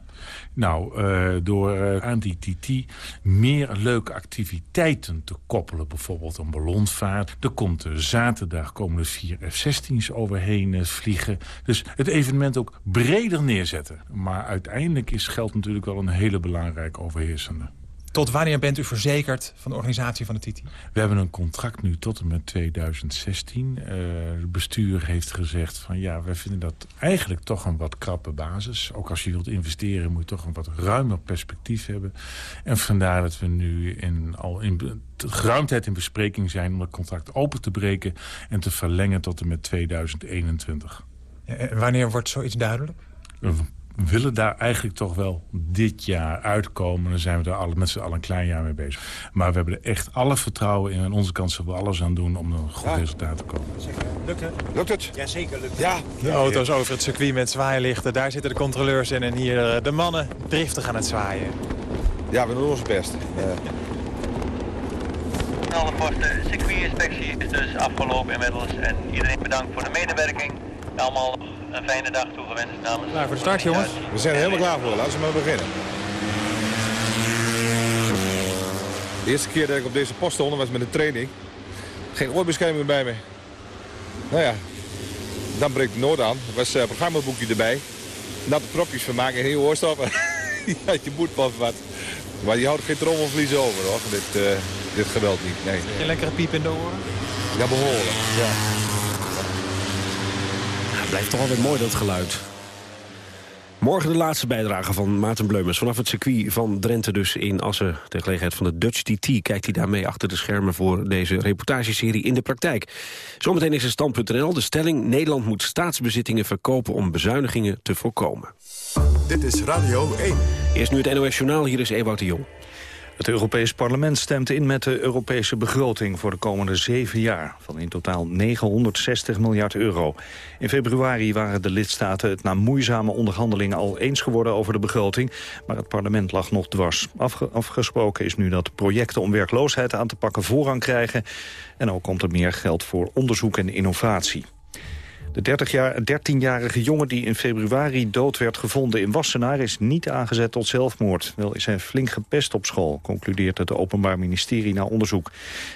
Nou, uh, door uh, aan die TT meer leuke activiteiten te koppelen. Bijvoorbeeld een ballonvaart. Er komt uh, zaterdag komen er vier F-16's overheen vliegen. Dus het evenement ook breder neerzetten. Maar uiteindelijk is geld natuurlijk wel een hele belangrijke overheersende. Tot wanneer bent u verzekerd van de organisatie van de TT? We hebben een contract nu tot en met 2016. Uh, het bestuur heeft gezegd van ja, wij vinden dat eigenlijk toch een wat krappe basis. Ook als je wilt investeren moet je toch een wat ruimer perspectief hebben. En vandaar dat we nu in, al in geruimdheid in bespreking zijn... om het contract open te breken en te verlengen tot en met 2021. Ja, en wanneer wordt zoiets duidelijk? We willen daar eigenlijk toch wel dit jaar uitkomen. Dan zijn we er alle, met z'n allen een klein jaar mee bezig. Maar we hebben er echt alle vertrouwen in. En onze kant zullen we alles aan doen om er een goed ja. resultaat te komen. Lukt het? Lukt het? Jazeker lukt het. Ja. De auto's over het circuit met zwaailichten. Daar zitten de controleurs in. En hier de mannen driftig aan het zwaaien. Ja, we doen ons best. Uh. Alle posten, circuitinspectie is dus afgelopen inmiddels. En iedereen bedankt voor de medewerking. Allemaal een fijne dag toegewenst namens... Klaar voor de start, jongens? We zijn er helemaal klaar voor. Laten we maar beginnen. De eerste keer dat ik op deze post stond was met een training. Geen oorbescherming bij me. Nou ja, dan breekt nood aan. Er was een programmaboekje erbij. Natte propjes van maken en heel oorstoppen. je had je moedpaf wat. Maar je houdt geen trommelvlies over, hoor. Dit, uh, dit geweld niet, nee. Geen lekkere piep in de oren? Ja, behoorlijk. Ja. Blijft toch altijd mooi, dat geluid. Morgen de laatste bijdrage van Maarten Bleumers. Vanaf het circuit van Drenthe dus in Assen. Ter gelegenheid van de Dutch TT kijkt hij daarmee achter de schermen... voor deze reportageserie in de praktijk. Zometeen is het stand.nl de stelling... Nederland moet staatsbezittingen verkopen om bezuinigingen te voorkomen. Dit is Radio 1. Eerst nu het NOS Journaal, hier is Ewout de Jong. Het Europees Parlement stemt in met de Europese begroting voor de komende zeven jaar, van in totaal 960 miljard euro. In februari waren de lidstaten het na moeizame onderhandelingen al eens geworden over de begroting, maar het parlement lag nog dwars. Afge afgesproken is nu dat projecten om werkloosheid aan te pakken voorrang krijgen en ook komt er meer geld voor onderzoek en innovatie. De 13-jarige jongen die in februari dood werd gevonden in Wassenaar... is niet aangezet tot zelfmoord. Wel is hij flink gepest op school, concludeert het Openbaar Ministerie na onderzoek.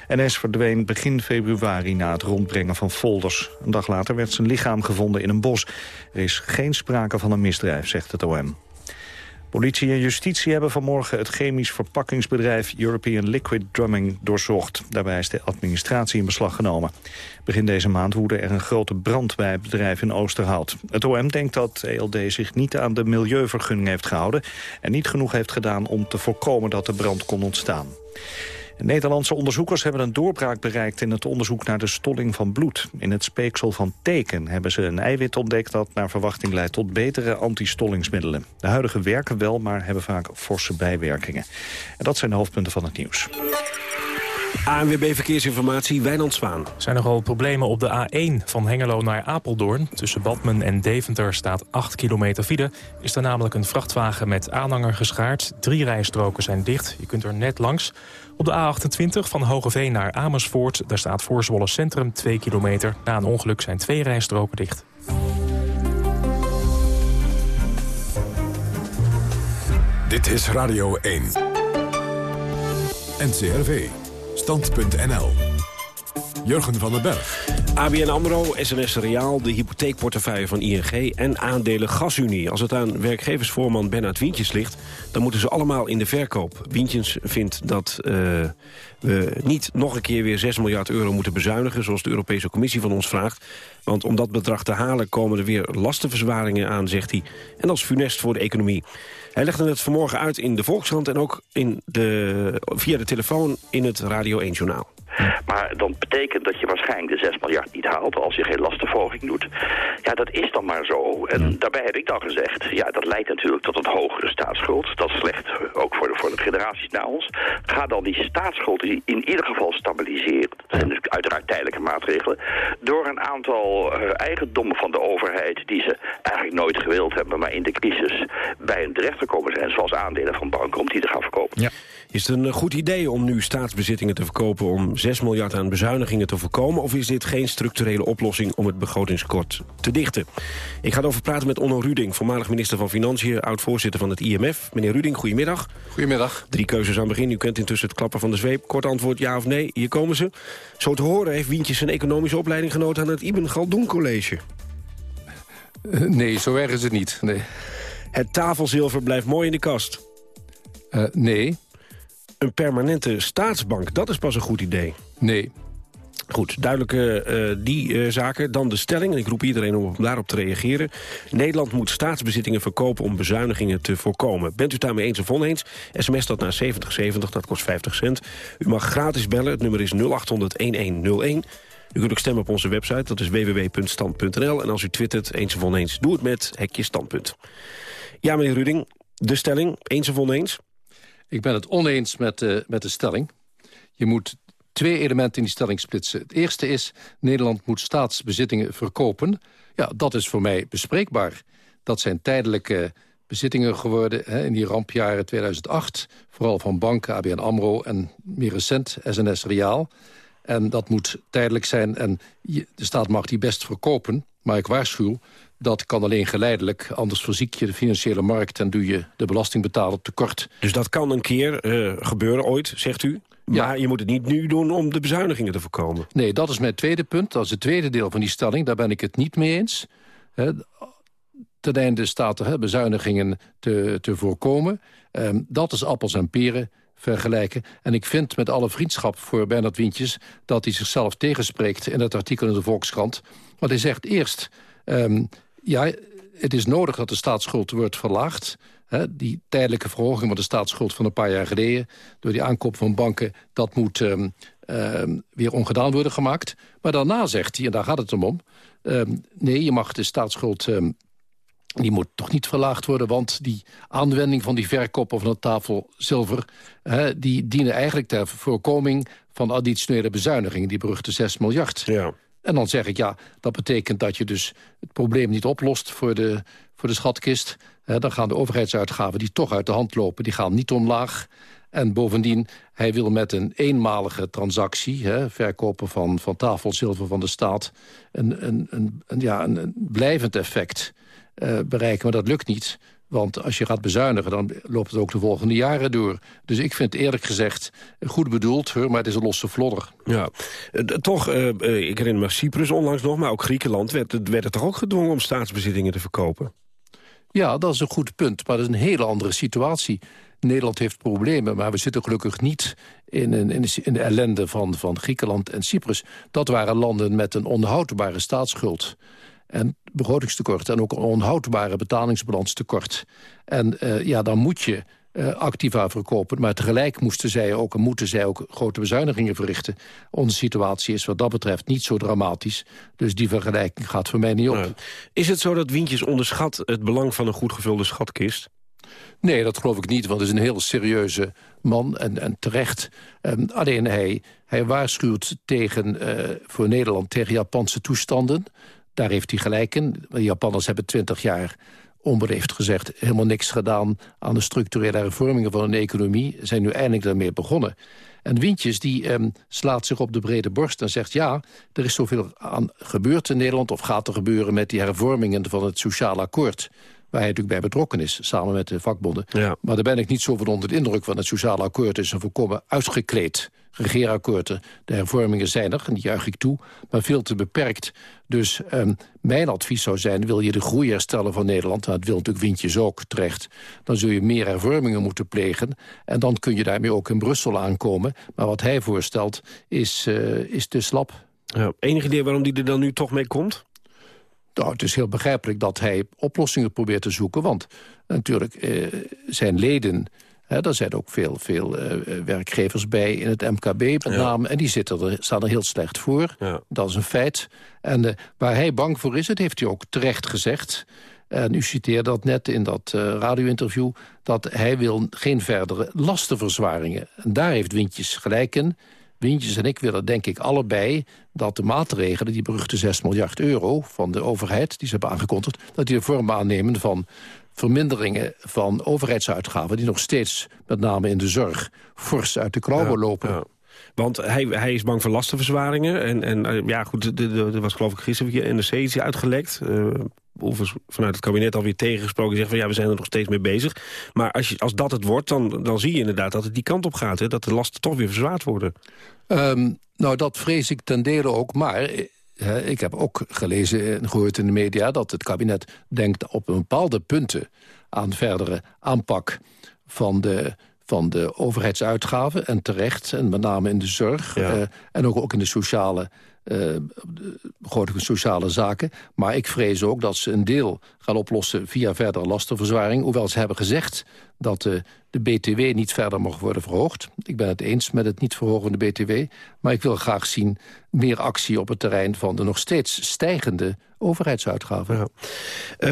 NS verdween begin februari na het rondbrengen van folders. Een dag later werd zijn lichaam gevonden in een bos. Er is geen sprake van een misdrijf, zegt het OM. Politie en justitie hebben vanmorgen het chemisch verpakkingsbedrijf European Liquid Drumming doorzocht. Daarbij is de administratie in beslag genomen. Begin deze maand woedde er een grote brand bij het bedrijf in Oosterhout. Het OM denkt dat ELD zich niet aan de milieuvergunning heeft gehouden... en niet genoeg heeft gedaan om te voorkomen dat de brand kon ontstaan. Nederlandse onderzoekers hebben een doorbraak bereikt in het onderzoek naar de stolling van bloed. In het speeksel van teken hebben ze een eiwit ontdekt dat naar verwachting leidt tot betere antistollingsmiddelen. De huidige werken wel, maar hebben vaak forse bijwerkingen. En dat zijn de hoofdpunten van het nieuws. ANWB Verkeersinformatie, Wijnand Zwaan. Er zijn nogal problemen op de A1 van Hengelo naar Apeldoorn. Tussen Badmen en Deventer staat 8 kilometer file. Is er namelijk een vrachtwagen met aanhanger geschaard. Drie rijstroken zijn dicht, je kunt er net langs. Op de A28 van Hogeveen naar Amersfoort... daar staat voor Zwolle Centrum 2 kilometer. Na een ongeluk zijn twee rijstroken dicht. Dit is Radio 1. NCRV. Stand.nl. Jurgen van den Berg. ABN AMRO, SNS Reaal, de hypotheekportefeuille van ING en aandelen Gasunie. Als het aan werkgeversvoorman Bernard Wientjes ligt... dan moeten ze allemaal in de verkoop. Wientjes vindt dat uh, we niet nog een keer weer 6 miljard euro moeten bezuinigen... zoals de Europese Commissie van ons vraagt. Want om dat bedrag te halen komen er weer lastenverzwaringen aan, zegt hij. En dat is funest voor de economie. Hij legde het vanmorgen uit in de Volkskrant en ook in de, via de telefoon in het Radio 1-journaal. Maar dan betekent dat je waarschijnlijk de 6 miljard niet haalt als je geen lastenverhoging doet. Ja, dat is dan maar zo. En daarbij heb ik dan gezegd, ja, dat leidt natuurlijk tot een hogere staatsschuld. Dat is slecht, ook voor de, voor de generaties na ons. Ga dan die staatsschuld in ieder geval stabiliseren. Dat zijn dus uiteraard tijdelijke maatregelen. Door een aantal uh, eigendommen van de overheid die ze eigenlijk nooit gewild hebben, maar in de crisis bij hun terecht gekomen zijn, zoals aandelen van banken, om die te gaan verkopen. Ja. Is het een goed idee om nu staatsbezittingen te verkopen om 6 miljard aan bezuinigingen te voorkomen? Of is dit geen structurele oplossing om het begrotingskort te dichten? Ik ga erover praten met Onno Ruding, voormalig minister van Financiën... oud-voorzitter van het IMF. Meneer Ruding, goedemiddag. Goedemiddag. Drie keuzes aan het begin. U kent intussen het klappen van de zweep. Kort antwoord ja of nee. Hier komen ze. Zo te horen heeft Wientjes een economische opleiding genoten... aan het Ibn Galdoen College. Uh, nee, zo erg is het niet. Nee. Het tafelzilver blijft mooi in de kast. Uh, nee. Een permanente staatsbank, dat is pas een goed idee. Nee. Goed, duidelijke uh, die uh, zaken. Dan de stelling, en ik roep iedereen om daarop te reageren. Nederland moet staatsbezittingen verkopen om bezuinigingen te voorkomen. Bent u het daarmee eens of oneens? SMS dat naar 7070, dat kost 50 cent. U mag gratis bellen, het nummer is 0800-1101. U kunt ook stemmen op onze website, dat is www.stand.nl. En als u twittert, eens of oneens, doe het met hekje standpunt. Ja, meneer Ruding, de stelling, eens of oneens? Ik ben het oneens met, uh, met de stelling. Je moet twee elementen in die stelling splitsen. Het eerste is, Nederland moet staatsbezittingen verkopen. Ja, dat is voor mij bespreekbaar. Dat zijn tijdelijke bezittingen geworden hè, in die rampjaren 2008. Vooral van banken, ABN AMRO en meer recent SNS Reaal. En dat moet tijdelijk zijn en de staat mag die best verkopen. Maar ik waarschuw, dat kan alleen geleidelijk. Anders verziek je de financiële markt en doe je de belastingbetaler tekort. Dus dat kan een keer uh, gebeuren ooit, zegt u? Maar ja. je moet het niet nu doen om de bezuinigingen te voorkomen. Nee, dat is mijn tweede punt. Dat is het tweede deel van die stelling. Daar ben ik het niet mee eens. He, ten einde staat er he, bezuinigingen te, te voorkomen. Um, dat is appels en peren vergelijken. En ik vind met alle vriendschap voor Bernard Wientjes... dat hij zichzelf tegenspreekt in het artikel in de Volkskrant. Want hij zegt eerst... Um, ja, het is nodig dat de staatsschuld wordt verlaagd. Die tijdelijke verhoging van de staatsschuld van een paar jaar geleden... door die aankoop van banken, dat moet um, um, weer ongedaan worden gemaakt. Maar daarna zegt hij, en daar gaat het om... Um, nee, je mag de staatsschuld... die moet toch niet verlaagd worden, want die aanwending van die verkopen van het tafel zilver... Die dienen eigenlijk ter voorkoming van additionele bezuinigingen, die beruchte 6 miljard. Ja. En dan zeg ik, ja, dat betekent dat je dus het probleem niet oplost voor de, voor de schatkist. Dan gaan de overheidsuitgaven die toch uit de hand lopen, die gaan niet omlaag. En bovendien, hij wil met een eenmalige transactie... Hè, verkopen van, van tafelzilver van de staat... een, een, een, ja, een, blijvend effect uh, bereiken. Maar dat lukt niet. Want als je gaat bezuinigen, dan loopt het ook de volgende jaren door. Dus ik vind eerlijk gezegd goed bedoeld, maar het is een losse vlodder. Ja, toch, uh, ik herinner me Cyprus onlangs nog, maar ook Griekenland... werd, werd het toch ook gedwongen om staatsbezittingen te verkopen? Ja, dat is een goed punt, maar dat is een hele andere situatie. Nederland heeft problemen, maar we zitten gelukkig niet in, in de ellende van, van Griekenland en Cyprus. Dat waren landen met een onhoudbare staatsschuld en begrotingstekort en ook een onhoudbare betalingsbalanstekort. En uh, ja, dan moet je uh, activa verkopen. Maar tegelijk moesten zij ook en moeten zij ook grote bezuinigingen verrichten. Onze situatie is wat dat betreft niet zo dramatisch. Dus die vergelijking gaat voor mij niet op. Is het zo dat Wientjes onderschat het belang van een goed gevulde schatkist? Nee, dat geloof ik niet, want het is een heel serieuze man en, en terecht. Um, alleen hij, hij waarschuwt tegen, uh, voor Nederland tegen Japanse toestanden. Daar heeft hij gelijk in. De Japanners hebben twintig jaar onbeleefd gezegd... helemaal niks gedaan aan de structurele hervormingen van hun economie. Zijn nu eindelijk daarmee begonnen. En Wintjes die um, slaat zich op de brede borst en zegt... ja, er is zoveel aan gebeurd in Nederland... of gaat er gebeuren met die hervormingen van het sociaal akkoord... waar hij natuurlijk bij betrokken is, samen met de vakbonden. Maar daar ben ik niet zo van onder de indruk, want het sociale akkoord is een volkomen uitgekleed regeerakkoord. De hervormingen zijn er, en die juich ik toe, maar veel te beperkt. Dus ehm, mijn advies zou zijn, wil je de groei herstellen van Nederland... dat wil natuurlijk Wintjes ook terecht... dan zul je meer hervormingen moeten plegen... en dan kun je daarmee ook in Brussel aankomen. Maar wat hij voorstelt is, uh, is te slap. Ja, enig idee waarom die er dan nu toch mee komt? Nou, het is heel begrijpelijk dat hij oplossingen probeert te zoeken. Want natuurlijk uh, zijn leden He, daar zijn ook veel, veel uh, werkgevers bij in het MKB met name. En die zitten er, staan er heel slecht voor. Dat is een feit. En uh, waar hij bang voor is, dat heeft hij ook terecht gezegd... En u citeerde dat net in dat uh, radio-interview... dat hij wil geen verdere lastenverzwaringen. En daar heeft Wintjes gelijk in. Wintjes en ik willen denk ik allebei dat de maatregelen... die beruchte 6 miljard euro van de overheid, die ze hebben aangekondigd... dat die de vorm aannemen van verminderingen van overheidsuitgaven... die nog steeds, met name in de zorg, fors uit de klauwen lopen. Want hij, hij is bang voor lastenverzwaringen. En, en eh, ja, goed, er was geloof ik gisteren via NRC iets uitgelekt. Uh, of vanuit het kabinet alweer tegengesproken zegt van ja, we zijn er nog steeds mee bezig. Maar als, je, als dat het wordt, dan, dan zie je inderdaad dat het die kant op gaat. Hè? Dat de lasten toch weer verzwaard worden. Um, nou, dat vrees ik ten dele ook. Maar ik heb ook gelezen en gehoord in de media... dat het kabinet denkt op bepaalde punten aan verdere aanpak van de van de overheidsuitgaven en terecht, en met name in de zorg... Uh, en ook, ook in de sociale uh, sociale zaken. Maar ik vrees ook dat ze een deel gaan oplossen via verdere lastenverzwaring. Hoewel ze hebben gezegd dat de, de BTW niet verder mag worden verhoogd. Ik ben het eens met het niet verhogen van de BTW. Maar ik wil graag zien meer actie op het terrein van de nog steeds stijgende overheidsuitgaven. Ja.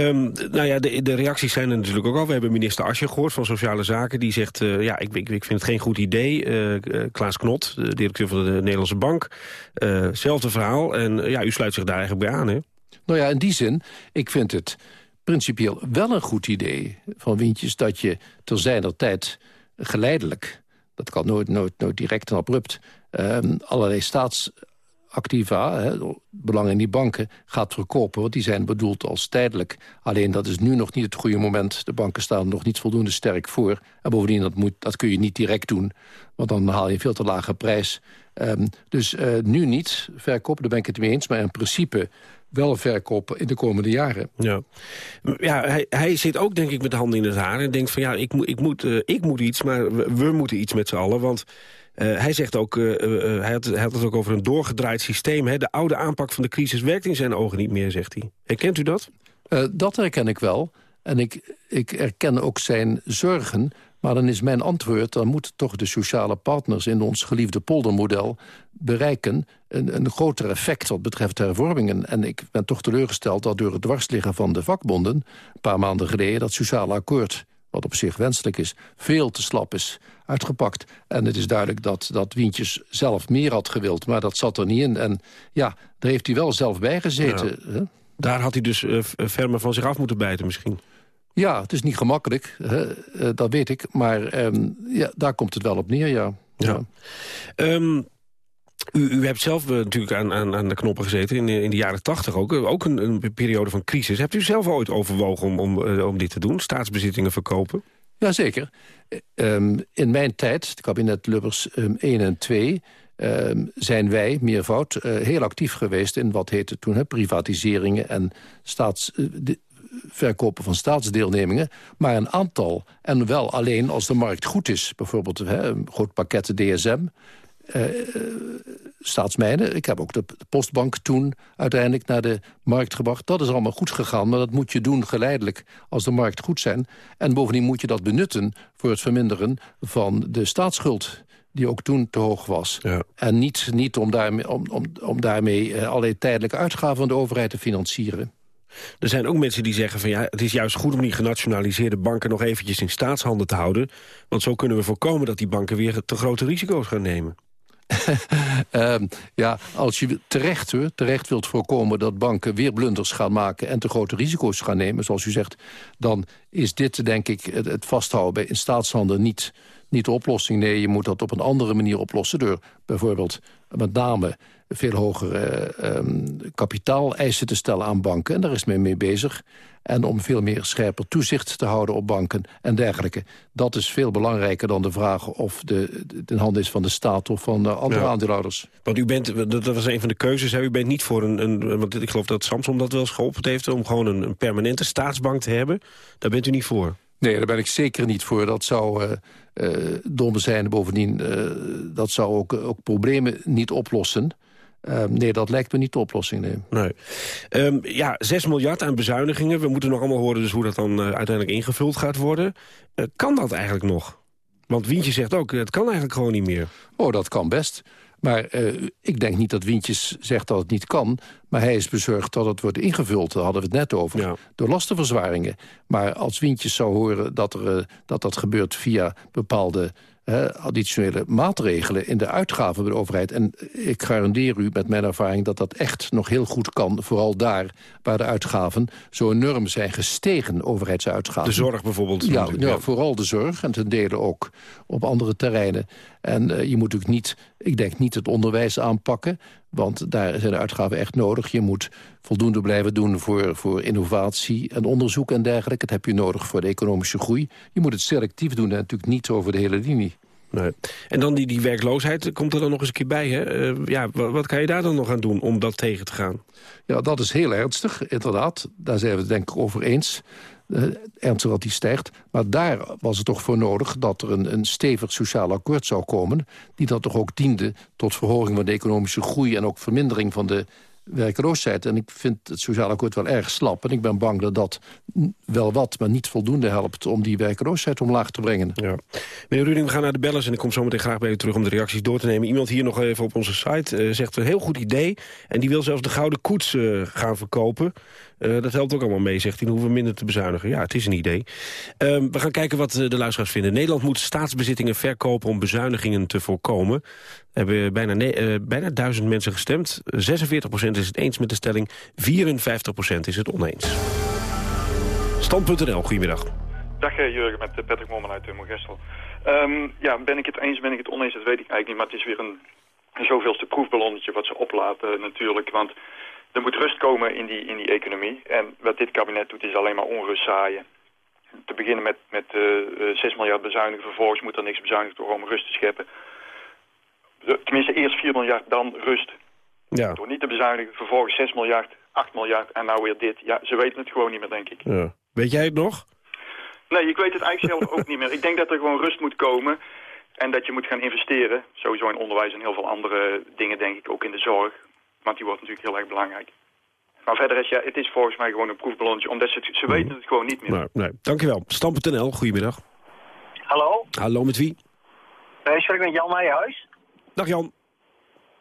Um, nou ja, de, de, reacties zijn er natuurlijk ook al. We hebben minister Asje gehoord van Sociale Zaken. Die zegt, ja, ik, ik, ik, vind het geen goed idee. Klaas Knot, de directeur van de Nederlandse Bank. Uh, verhaal. En ja, u sluit zich daar eigenlijk bij aan, hè? Nou ja, in die zin, ik vind het principieel wel een goed idee van Wintjes... dat je ter zijner tijd geleidelijk, dat kan nooit, nooit, nooit direct en abrupt... Um, allerlei staatsactiva, hè, belang in die banken, gaat verkopen. Want die zijn bedoeld als tijdelijk. Alleen dat is nu nog niet het goede moment. De banken staan nog niet voldoende sterk voor. En bovendien, dat, moet, dat kun je niet direct doen. Want dan haal je een veel te lage prijs. Um, dus uh, nu niet verkopen, daar ben ik het mee eens. Maar in principe wel verkopen in de komende jaren. Ja, ja hij, hij zit ook denk ik met de handen in het haar... en denkt van ja, ik, moet, ik, moet, uh, ik moet iets, maar we, we, moeten iets met z'n allen. Want uh, hij zegt ook, uh, hij, had, hij, had, het ook over een doorgedraaid systeem. Hè? De oude aanpak van de crisis werkt in zijn ogen niet meer, zegt hij. Herkent u dat? dat herken ik wel. En ik, ik erken ook zijn zorgen maar dan is mijn antwoord, dan moeten toch de sociale partners... in ons geliefde poldermodel bereiken een, een groter effect wat betreft hervormingen. En ik ben toch teleurgesteld dat door het dwarsliggen van de vakbonden... een paar maanden geleden dat sociale akkoord wat op zich wenselijk is, veel te slap is uitgepakt. En het is duidelijk dat, dat Wientjes zelf meer had gewild, maar dat zat er niet in. En ja, daar heeft hij wel zelf bij gezeten. Daar had hij dus uh, fermer van zich af moeten bijten misschien. Ja, het is niet gemakkelijk, hè, uh, dat weet ik. Maar um, ja, daar komt het wel op neer, ja. ja. Um, u, u, hebt zelf uh, natuurlijk aan, aan, aan, de knoppen gezeten, in, in de jaren tachtig ook. Ook een, een, periode van crisis. Hebt u zelf ooit overwogen om, om, uh, om dit te doen? Staatsbezittingen verkopen? Jazeker. Um, in mijn tijd, het kabinet Lubbers um, 1 en 2... Um, zijn wij, meervoud, uh, heel actief geweest in wat heette toen hè, privatiseringen en staats, de, verkopen van staatsdeelnemingen, maar een aantal. En wel alleen als de markt goed is. Bijvoorbeeld hè, een groot pakket DSM, uh, eh, staatsmijnen. Ik heb ook de, postbank toen uiteindelijk naar de markt gebracht. Dat is allemaal goed gegaan, maar dat moet je doen geleidelijk als de markt goed zijn. En bovendien moet je dat benutten voor het verminderen van de staatsschuld die ook toen te hoog was. Ja. En niet, niet om daarmee, om, om, om daarmee uh, allerlei tijdelijke uitgaven van de overheid te financieren. Er zijn ook mensen die zeggen van ja, het is juist goed om die genationaliseerde banken nog eventjes in staatshanden te houden. Want zo kunnen we voorkomen dat die banken weer te grote risico's gaan nemen. um, ja, als je terecht, terecht wilt voorkomen dat banken weer blunders gaan maken... en te grote risico's gaan nemen, zoals u zegt... dan is dit, denk ik, het, het vasthouden in staatshanden niet niet de oplossing. Nee, je moet dat op een andere manier oplossen... door bijvoorbeeld met name veel hogere um, kapitaaleisen te stellen aan banken. En daar is men mee bezig. En om veel meer scherper toezicht te houden op banken en dergelijke. Dat is veel belangrijker dan de vraag of de, de hand is van de staat of van de andere ja. aandeelhouders. Want u bent, dat was een van de keuzes, hè? u bent niet voor een, een want ik geloof dat Samson dat wel eens geholpen heeft... om gewoon een, een permanente staatsbank te hebben. Daar bent u niet voor. Nee, daar ben ik zeker niet voor. Dat zou uh, uh, dom zijn. Bovendien, uh, dat zou ook, ook problemen niet oplossen. Uh, nee, dat lijkt me niet de oplossing, nee. nee. Um, ja, 6 miljard aan bezuinigingen. We moeten nog allemaal horen dus hoe dat dan uh, uiteindelijk ingevuld gaat worden. Uh, kan dat eigenlijk nog? Want Wientje zegt ook, het kan eigenlijk gewoon niet meer. Oh, dat kan best. Maar uh, ik denk niet dat Wientjes zegt dat het niet kan. Maar hij is bezorgd dat het wordt ingevuld, daar hadden we het net over, ja. door lastenverzwaringen. Maar als Wientjes zou horen dat, er, uh, dat dat gebeurt via bepaalde uh, additionele maatregelen in de uitgaven bij de overheid. En ik garandeer u met mijn ervaring dat dat echt nog heel goed kan. Vooral daar waar de uitgaven zo enorm zijn gestegen, overheidsuitgaven. De zorg bijvoorbeeld. Ja, ja, ja, vooral de zorg en ten dele ook op andere terreinen. En uh, je moet natuurlijk niet, ik denk niet het onderwijs aanpakken... want daar zijn de uitgaven echt nodig. Je moet voldoende blijven doen voor, voor innovatie en onderzoek en dergelijke. Dat heb je nodig voor de economische groei. Je moet het selectief doen en natuurlijk niet over de hele linie. Nee. En dan die, die werkloosheid komt er dan nog eens een keer bij. Hè? Uh, ja, wat, wat kan je daar dan nog aan doen om dat tegen te gaan? Ja, dat is heel ernstig, inderdaad. Daar zijn we het denk ik over eens. Uh, ernstig dat die stijgt. Maar daar was het toch voor nodig dat er een, een stevig sociaal akkoord zou komen... die dat toch ook diende tot verhoging van de economische groei... en ook vermindering van de werkloosheid. En ik vind het sociaal akkoord wel erg slap. En ik ben bang dat dat wel wat, maar niet voldoende helpt... om die werkloosheid omlaag te brengen. Ja. Meneer Ruding, we gaan naar de bellers en ik kom zo meteen graag bij u terug... om de reacties door te nemen. Iemand hier nog even op onze site uh, zegt een heel goed idee... en die wil zelfs de gouden koets uh, gaan verkopen. Uh, dat helpt ook allemaal mee, zegt hij. Dan hoeven we minder te bezuinigen. Ja, het is een idee. Uh, we gaan kijken wat de luisteraars vinden. Nederland moet staatsbezittingen verkopen om bezuinigingen te voorkomen. Er hebben bijna, uh, bijna duizend mensen gestemd. 46% is het eens met de stelling, 54% is het oneens. Stand.nl, goedemiddag. Dag Jurgen, met Patrick Moorman uit Mogestel. Um, ja, ben ik het eens, ben ik het oneens, dat weet ik eigenlijk niet. Maar het is weer een zoveelste proefballonnetje wat ze oplaten natuurlijk. Want er moet rust komen in die, in die economie. En wat dit kabinet doet is alleen maar onrust zaaien. Te beginnen met, met uh, 6 miljard bezuinigen. Vervolgens moet er niks bezuinigd worden om rust te scheppen. Tenminste, eerst 4 miljard, dan rust. Ja. Door niet te bezuinigen, vervolgens 6 miljard, 8 miljard en nou weer dit. Ja, ze weten het gewoon niet meer, denk ik. Ja. Weet jij het nog? Nee, ik weet het eigenlijk zelf ook niet meer. Ik denk dat er gewoon rust moet komen en dat je moet gaan investeren. Sowieso in onderwijs en heel veel andere dingen, denk ik, ook in de zorg. Want die wordt natuurlijk heel erg belangrijk. Maar verder is ja, het is volgens mij gewoon een proefballonnetje, omdat ze, ze weten het gewoon niet meer. Nee, nee. Dankjewel. Stam.nl, goedemiddag. Hallo? Hallo, met wie? Uh, ik met Jan Nijhuis. Dag Jan.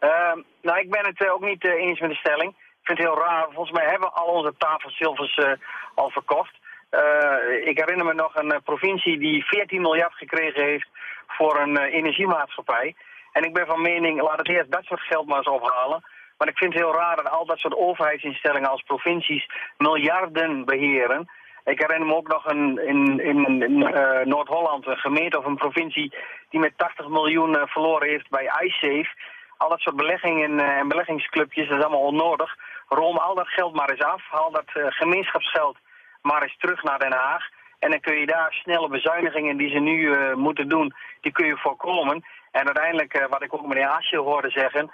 Uh, nou, ik ben het uh, ook niet uh, eens met de stelling. Ik vind het heel raar. Volgens mij hebben we al onze tafelzilvers al verkocht. ik herinner me nog een provincie die 14 miljard gekregen heeft voor een energiemaatschappij. En ik ben van mening, laat het eerst dat soort geld maar eens ophalen. Maar ik vind het heel raar dat al dat soort overheidsinstellingen als provincies miljarden beheren. Ik herinner me ook nog een, in, in, uh, Noord-Holland een gemeente of een provincie die met 80 miljoen uh, verloren heeft bij iSafe. Al dat soort beleggingen uh, en beleggingsclubjes, dat is allemaal onnodig. Room al dat geld maar eens af, haal dat gemeenschapsgeld maar eens terug naar Den Haag. En dan kun je daar snelle bezuinigingen die ze nu moeten doen, die kun je voorkomen. En uiteindelijk, wat ik ook meneer Asje hoorde zeggen,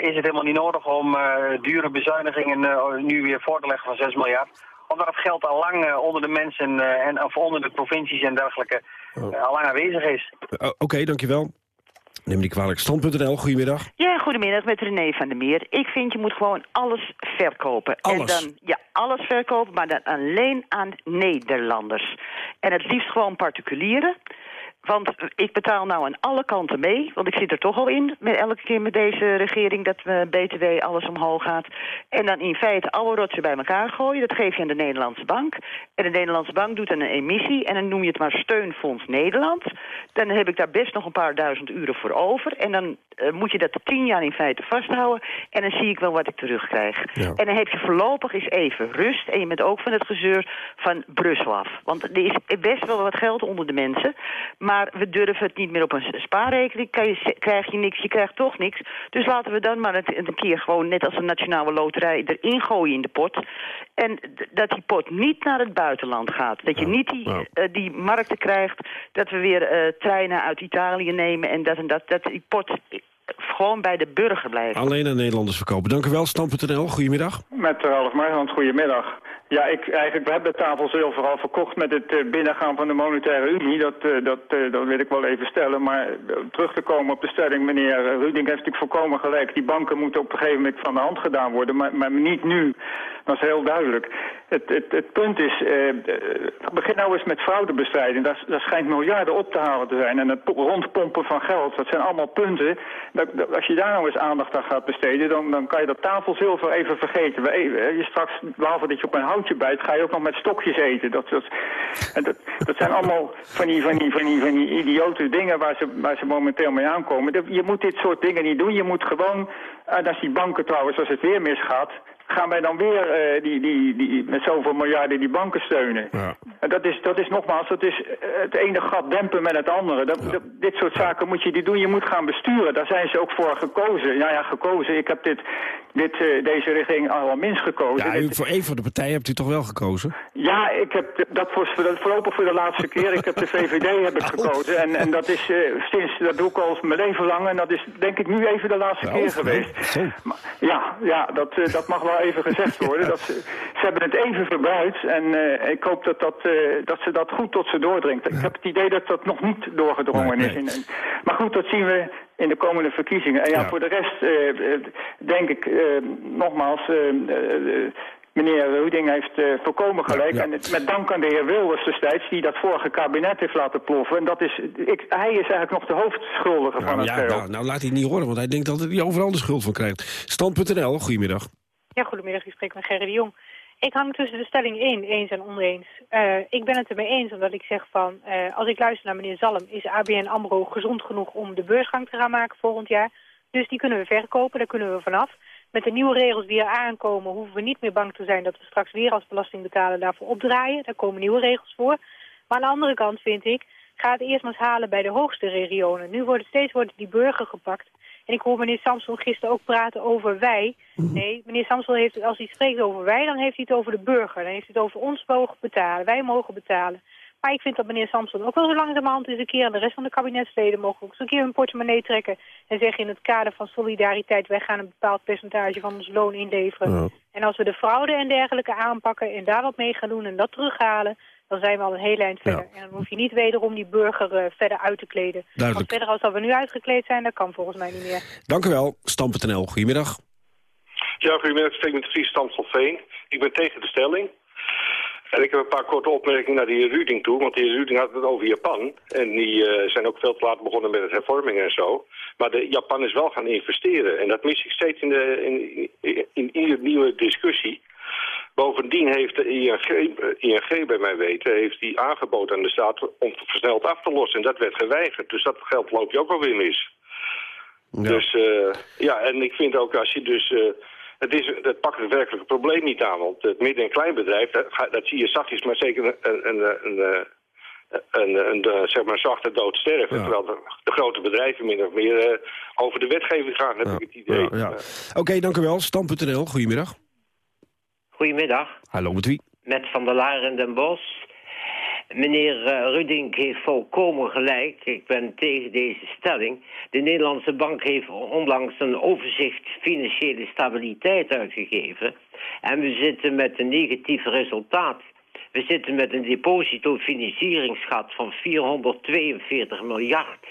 is het helemaal niet nodig om uh, dure bezuinigingen nu weer voor te leggen van 6 miljard. Omdat het geld al lang onder de mensen en of onder de provincies en dergelijke oh. al lang aanwezig is. Oké, okay, dankjewel. Neem die kwalijk. Stand.nl, goedemiddag. Ja, goedemiddag met René van der Meer. Ik vind je moet gewoon alles verkopen. Alles? En dan, ja, alles verkopen, maar dan alleen aan Nederlanders. En het liefst gewoon particulieren. Want ik betaal nou aan alle kanten mee, want ik zit er toch al in... Met elke keer met deze regering dat we BTW alles omhoog gaat. En dan in feite alle rotsen bij elkaar gooien. Dat geef je aan de Nederlandse bank. En de Nederlandse bank doet dan een emissie... en dan noem je het maar Steunfonds Nederland. dan heb ik daar best nog een paar duizend uren voor over. En dan eh, moet je dat tien jaar in feite vasthouden. En dan zie ik wel wat ik terugkrijg. En dan heb je voorlopig eens even rust. En je bent ook van het gezeur van Brussel af. Want er is best wel wat geld onder de mensen. Maar we durven het niet meer op een spaarrekening. Kan je, krijg je niks, je krijgt toch niks. Dus laten we dan maar het, een keer gewoon, net als de nationale loterij, erin gooien in de pot. En dat die pot niet naar het buitenland gaat. Dat je niet die, eh, die markten krijgt, dat we weer uh, treinen uit Italië nemen en dat en dat. Dat die pot gewoon bij de burger blijft. Alleen aan Nederlanders verkopen. Dank u wel, Stam.nl. Goedemiddag. Met Ralf Marland, goedemiddag. Ja, ik, eigenlijk, we hebben de tafel zilver al verkocht met het uh, binnengaan van de monetaire unie. Dat, uh, dat, uh, dat wil ik wel even stellen. Maar terug te komen op de stelling, meneer Ruding heeft natuurlijk volkomen gelijk. Die banken moeten op een gegeven moment van de hand gedaan worden, maar, maar niet nu. Dat is heel duidelijk. Het, het, het punt is, begin nou eens met fraudebestrijding. Dat, dat schijnt miljarden op te halen te zijn. En het rondpompen van geld, dat zijn allemaal punten. Dat, als je daar nou eens aandacht aan gaat besteden, dan, dan kan je dat tafelzilver even vergeten. We, je straks, behalve dat je op een houtje ga je ook nog met stokjes eten. Dat, dat, dat, dat zijn allemaal van die, van, die, van, die, van die idiote dingen waar ze, waar ze momenteel mee aankomen. Je moet dit soort dingen niet doen. Je moet gewoon, en als die banken trouwens, als het weer misgaat, gaan wij dan weer uh, die, die, die, met zoveel miljarden die banken steunen. Ja. En dat is, dat is nogmaals, dat is het ene gat dempen met het andere. Dat, dat, dit soort zaken moet je die doen. Je moet gaan besturen. Daar zijn ze ook voor gekozen. Ja, ja, gekozen. Ik heb dit, dit, uh, deze richting al minst gekozen. Ja, u, voor een van de partijen hebt u toch wel gekozen? Ja, ik heb dat voor, voorlopig voor de laatste keer. Ik heb de VVD heb ik gekozen. En, en dat is uh, sinds, dat doe ik al mijn leven lang. En dat is denk ik nu even de laatste keer geweest. Maar, ja, ja dat, dat mag wel even gezegd worden. dat ze, ze hebben het even verbruikt en uh, ik hoop dat, dat, uh, dat ze dat goed tot ze doordringt. Ik heb het idee dat dat nog niet doorgedrongen nee, nee. is. In, maar goed, dat zien we in de komende verkiezingen. En ja, ja. voor de rest uh, denk ik nogmaals... Meneer Ruding heeft uh, volkomen gelijk. Ja, ja. En met dank aan de heer Wilders destijds, die dat vorige kabinet heeft laten ploffen. En dat is, ik, hij is eigenlijk nog de hoofdschuldige van het ja, nou, nou, laat hij het niet horen, want hij denkt dat hij overal de schuld van krijgt. Stand.nl, goedemiddag. Ja, goedemiddag. Ik spreek met Gerrit de Jong. Ik hang tussen de stelling 1, eens en oneens. Uh, ik ben het ermee eens omdat ik zeg van... Uh, als ik luister naar meneer Zalm... is ABN AMRO gezond genoeg om de beursgang te gaan maken volgend jaar. Dus die kunnen we verkopen, daar kunnen we vanaf. Met de nieuwe regels die er aankomen... hoeven we niet meer bang te zijn dat we straks weer als belastingbetaler daarvoor opdraaien. Daar komen nieuwe regels voor. Maar aan de andere kant vind ik... ga het eerst maar eens halen bij de hoogste regionen. Nu worden steeds worden die burger gepakt... En ik hoor meneer Samson gisteren ook praten over wij. Nee, meneer Samson heeft, als hij spreekt over wij, dan heeft hij het over de burger. Dan heeft hij het over ons mogen betalen. Wij mogen betalen. Maar ik vind dat meneer Samson ook wel zo langzamerhand eens een keer... en de rest van de kabinetsleden mogen ook eens een keer een portemonnee trekken... en zeggen in het kader van solidariteit... wij gaan een bepaald percentage van ons loon inleveren. Ja. En als we de fraude en dergelijke aanpakken en daar wat mee gaan doen en dat terughalen dan zijn we al een heel eind verder. Ja. En dan hoef je niet wederom die burger uh, verder uit te kleden. Duidelijk. Want verder als dat we nu uitgekleed zijn, dat kan volgens mij niet meer. Dank u wel. Stam.nl, goedemiddag. Ja, goedemiddag. Ik spreek met de Fries Stam van Veen. Ik ben tegen de stelling. En ik heb een paar korte opmerkingen naar de heer Ruding toe. Want de heer Ruding had het over Japan. En die uh, zijn ook veel te laat begonnen met het hervormingen en zo. Maar de, Japan is wel gaan investeren. En dat mis ik steeds in, de, in, in, in iedere nieuwe discussie. Bovendien heeft de ING, ING bij mij weten, heeft die aangeboden aan de staat om versneld af te lossen. En dat werd geweigerd. Dus dat geld loopt je ook alweer mis. Ja. Dus uh, ja, en ik vind ook als je dus... Uh, het, is, het pakt het werkelijke probleem niet aan. Want het midden- en kleinbedrijf, dat, dat zie je zachtjes, maar zeker een, een, een, een een, zeg maar zachte dood sterven. Ja. Terwijl de, de, grote bedrijven min of meer uh, over de wetgeving gaan, heb ja. ik het idee. Oké, okay, dank u wel. Stam.nl, goedemiddag. Goedemiddag. Hallo, met wie? Met Van der Laar en Den Bosch. Meneer uh, Ruding heeft volkomen gelijk. Ik ben tegen deze stelling. De Nederlandse bank heeft onlangs een overzicht financiële stabiliteit uitgegeven. En we zitten met een negatief resultaat. We zitten met een depositofinancieringsgat van 442 miljard.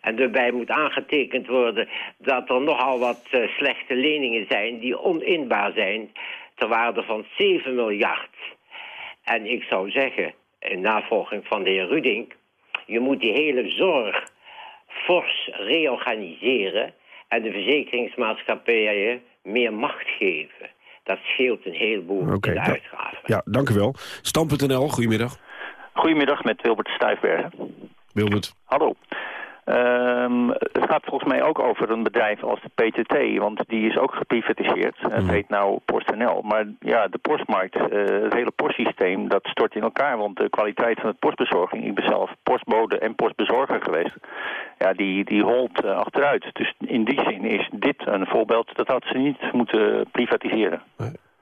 En daarbij moet aangetekend worden dat er nogal wat uh, slechte leningen zijn die oninbaar zijn ter waarde van 7 miljard. En ik zou zeggen, in navolging van de heer Ruding... je moet die hele zorg fors reorganiseren... en de verzekeringsmaatschappijen meer macht geven. Dat scheelt een heleboel okay, in de uitgaven. Ja, dank u wel. Stam.nl, goedemiddag. Goedemiddag met Wilbert Stuyfbergen. Wilbert. Hallo. Ehm, het gaat volgens mij ook over een bedrijf als de PTT, want die is ook geprivatiseerd. Het Mhm. heet nou PostNL. Maar ja, de postmarkt, eh, het hele postsysteem, dat stort in elkaar. Want de kwaliteit van het postbezorging, ik ben zelf postbode en postbezorger geweest, ja, die, die holt eh, achteruit. Dus in die zin is dit een voorbeeld, dat had ze niet moeten privatiseren.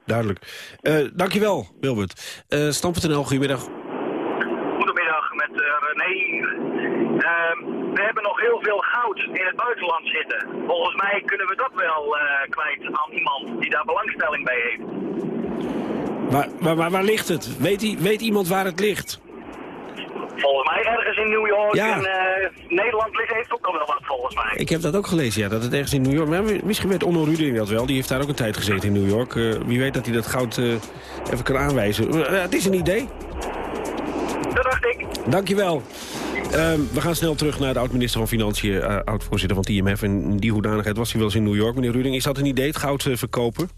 Duidelijk. Eh, dankjewel, Wilbert. Uh, Stam.nl, goedemiddag. Goedemiddag met eh, René. We hebben nog heel veel goud in het buitenland zitten. Volgens mij kunnen we dat wel eh, kwijt aan iemand die daar belangstelling bij heeft. Waar, waar, waar, waar ligt het? Weet, weet iemand waar het ligt? Volgens mij ergens in New York Ja. en eh, Nederland heeft ook nog wel wat volgens mij. Ik heb dat ook gelezen, ja, dat het ergens in New York... Maar misschien weet Onno Ruding dat wel, die heeft daar ook een tijd gezeten in New York. Eh, wie weet dat hij dat goud even kan aanwijzen. Het is een idee. Dat dacht ik. Dankjewel. Ehm we gaan snel terug naar de oud-minister van Financiën, eh, oud-voorzitter van het IMF. En in die hoedanigheid was hij wel eens in New York. Meneer Ruding, is dat een idee, het goud eh, verkopen?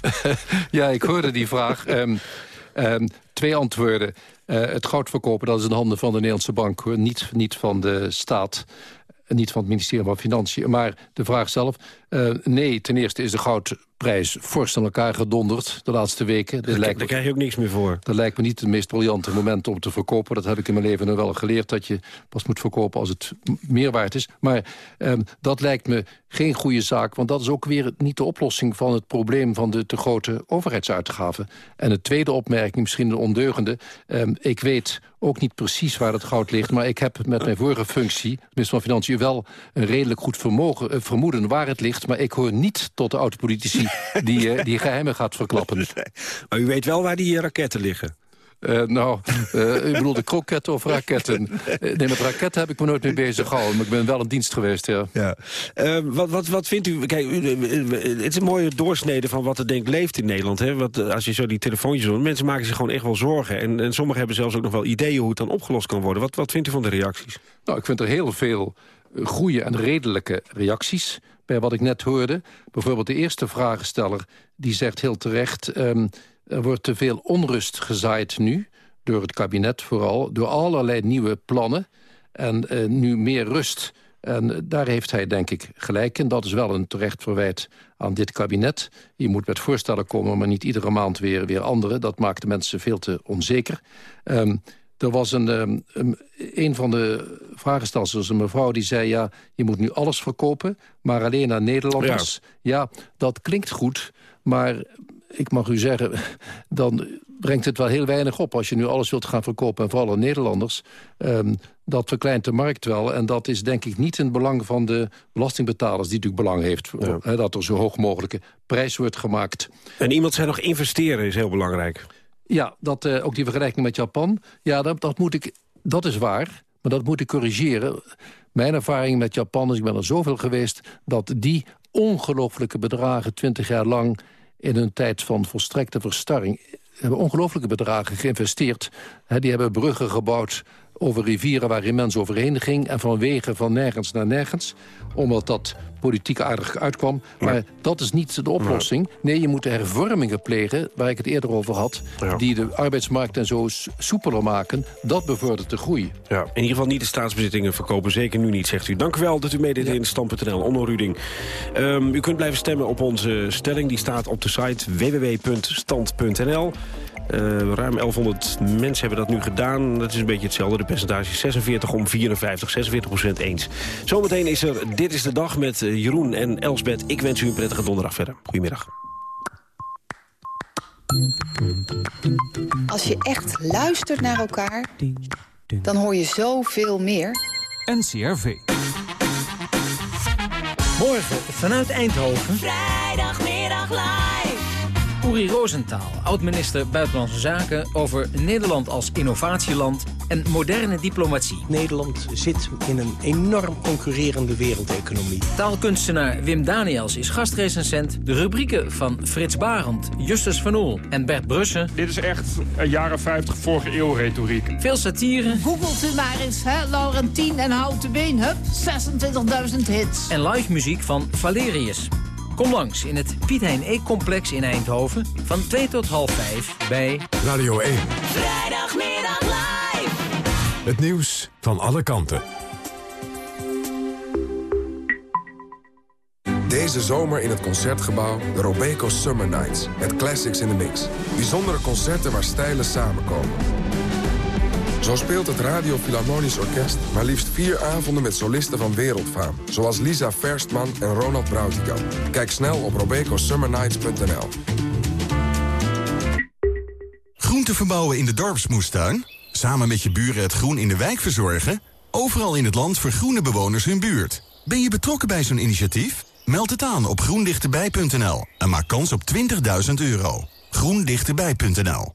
Ja, ik hoorde die vraag. Ehm, ehm, twee antwoorden. Eh, het goud verkopen, dat is in de handen van de Nederlandse bank. Niet, niet van de staat. Niet van het ministerie van Financiën. Maar de vraag zelf. Eh, nee, ten eerste is de goudprijs fors aan elkaar gedonderd de laatste weken. Dit lijkt me- Daar krijg je ook niks meer voor. dat lijkt me niet het meest briljante moment om te verkopen. Dat heb ik in mijn leven nog wel geleerd. Dat je pas moet verkopen als het meer waard is. Maar ehm, dat lijkt me geen goede zaak. Want dat is ook weer niet de oplossing van het probleem... van de te grote overheidsuitgaven. En de tweede opmerking, misschien de ondeugende. Ehm, ik weet ook niet precies waar het goud ligt. Maar ik heb met mijn vorige functie, minister van Financiën... wel een redelijk goed vermogen, eh, vermoeden waar het ligt. Maar ik hoor niet tot de oud-politici die, eh, die geheimen gaat verklappen. Maar u weet wel waar die eh, raketten liggen? Eh, nou, eh, ik bedoel de kroketten of raketten. Nee, met raketten heb ik me nooit mee bezig gehouden. Maar ik ben wel in dienst geweest, ja. Ja. Wat, wat, wat vindt u... Kijk, het is een mooie doorsnede van wat er denk leeft in Nederland. Hè? Wat, als je zo die telefoontjes hoort, mensen maken zich gewoon echt wel zorgen. En, en sommigen hebben zelfs ook nog wel ideeën hoe het dan opgelost kan worden. Wat, wat vindt u van de reacties? Nou, ik vind er heel veel goede en redelijke reacties bij wat ik net hoorde. Bijvoorbeeld de eerste vragensteller, die zegt heel terecht... ehm, er wordt te veel onrust gezaaid nu, door het kabinet vooral... door allerlei nieuwe plannen en eh, nu meer rust... En daar heeft hij denk ik gelijk in. Dat is wel een terecht verwijt aan dit kabinet. Je moet met voorstellen komen, maar niet iedere maand weer, weer andere. Dat maakt de mensen veel te onzeker. Ehm, er was een, ehm, een, een van de vragenstellers, een mevrouw, die zei... ja, je moet nu alles verkopen, maar alleen aan Nederlanders. Ja, dat klinkt goed, maar ik mag u zeggen... dan brengt het wel heel weinig op als je nu alles wilt gaan verkopen... en vooral aan Nederlanders. Ehm, dat verkleint de markt wel. En dat is denk ik niet in het belang van de belastingbetalers... die natuurlijk belang heeft dat er zo hoog mogelijke prijs wordt gemaakt. En iemand zei nog investeren is heel belangrijk. Ja, dat, eh, ook die vergelijking met Japan. Ja, dat, dat, moet ik, dat is waar, maar dat moet ik corrigeren. Mijn ervaring met Japan is, ik ben er zoveel geweest... dat die ongelooflijke bedragen twintig jaar lang... in een tijd van volstrekte verstarring... hebben ongelooflijke bedragen geïnvesteerd. Die hebben bruggen gebouwd over rivieren waar geen mens overheen ging... en van wegen van nergens naar nergens. Omdat dat politiek aardig uitkwam. Maar dat is niet de oplossing. Nee, je moet hervormingen plegen, waar ik het eerder over had... die de arbeidsmarkt en zo soepeler maken. Dat bevordert de groei. Ja, in ieder geval niet de staatsbezittingen verkopen. Zeker nu niet, zegt u. Dank u wel dat u meedeed in Stam.nl. Onno Ruding. Ehm, u kunt blijven stemmen op onze stelling. Die staat op de site www.stand.nl. Eh, ruim 1100 mensen hebben dat nu gedaan. Dat is een beetje hetzelfde. De percentage is 46 om 54, 46 procent eens. Zometeen is er Dit is de Dag met eh, Jeroen en Elsbeth. Ik wens u een prettige donderdag verder. Goedemiddag. Als je echt luistert naar elkaar, dan hoor je zoveel meer. NCRV. Morgen vanuit Eindhoven. Vrijdagmiddag live. Uri Rosenthal, oud-minister Buitenlandse Zaken... over Nederland als innovatieland en moderne diplomatie. Nederland zit in een enorm concurrerende wereldeconomie. Taalkunstenaar Wim Daniels is gastrecensent. De rubrieken van Frits Barend, Justus van Oel en Bert Brussen. Dit is echt een jaren 50 vorige eeuw retoriek. Veel satire. Googelt u maar eens, hè? Laurentien en Houten Been, hup, 26.000 hits. En live muziek van Valerius. Kom langs in het Piet Hein E-complex in Eindhoven van 2 tot half 5 bij Radio 1. Vrijdagmiddag live. Het nieuws van alle kanten. Deze zomer in het Concertgebouw de Robeco Summer Nights. Met classics in the mix. Bijzondere concerten waar stijlen samenkomen. Zo speelt het Radio Philharmonisch Orkest maar liefst vier avonden met solisten van wereldfaam. Zoals Lisa Verstman en Ronald Brautigam. Kijk snel op robecosummernights.nl Groente verbouwen in de dorpsmoestuin? Samen met je buren het groen in de wijk verzorgen? Overal in het land vergroenen bewoners hun buurt. Ben je betrokken bij zo'n initiatief? Meld het aan op groendichterbij.nl en maak kans op 20.000 euro. groendichterbij.nl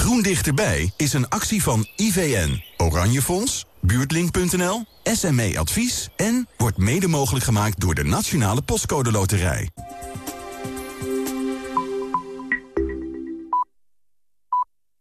Groen Dichterbij is een actie van IVN, Oranje Fonds, Buurtlink.nl, SME Advies... en wordt mede mogelijk gemaakt door de Nationale Postcode Loterij.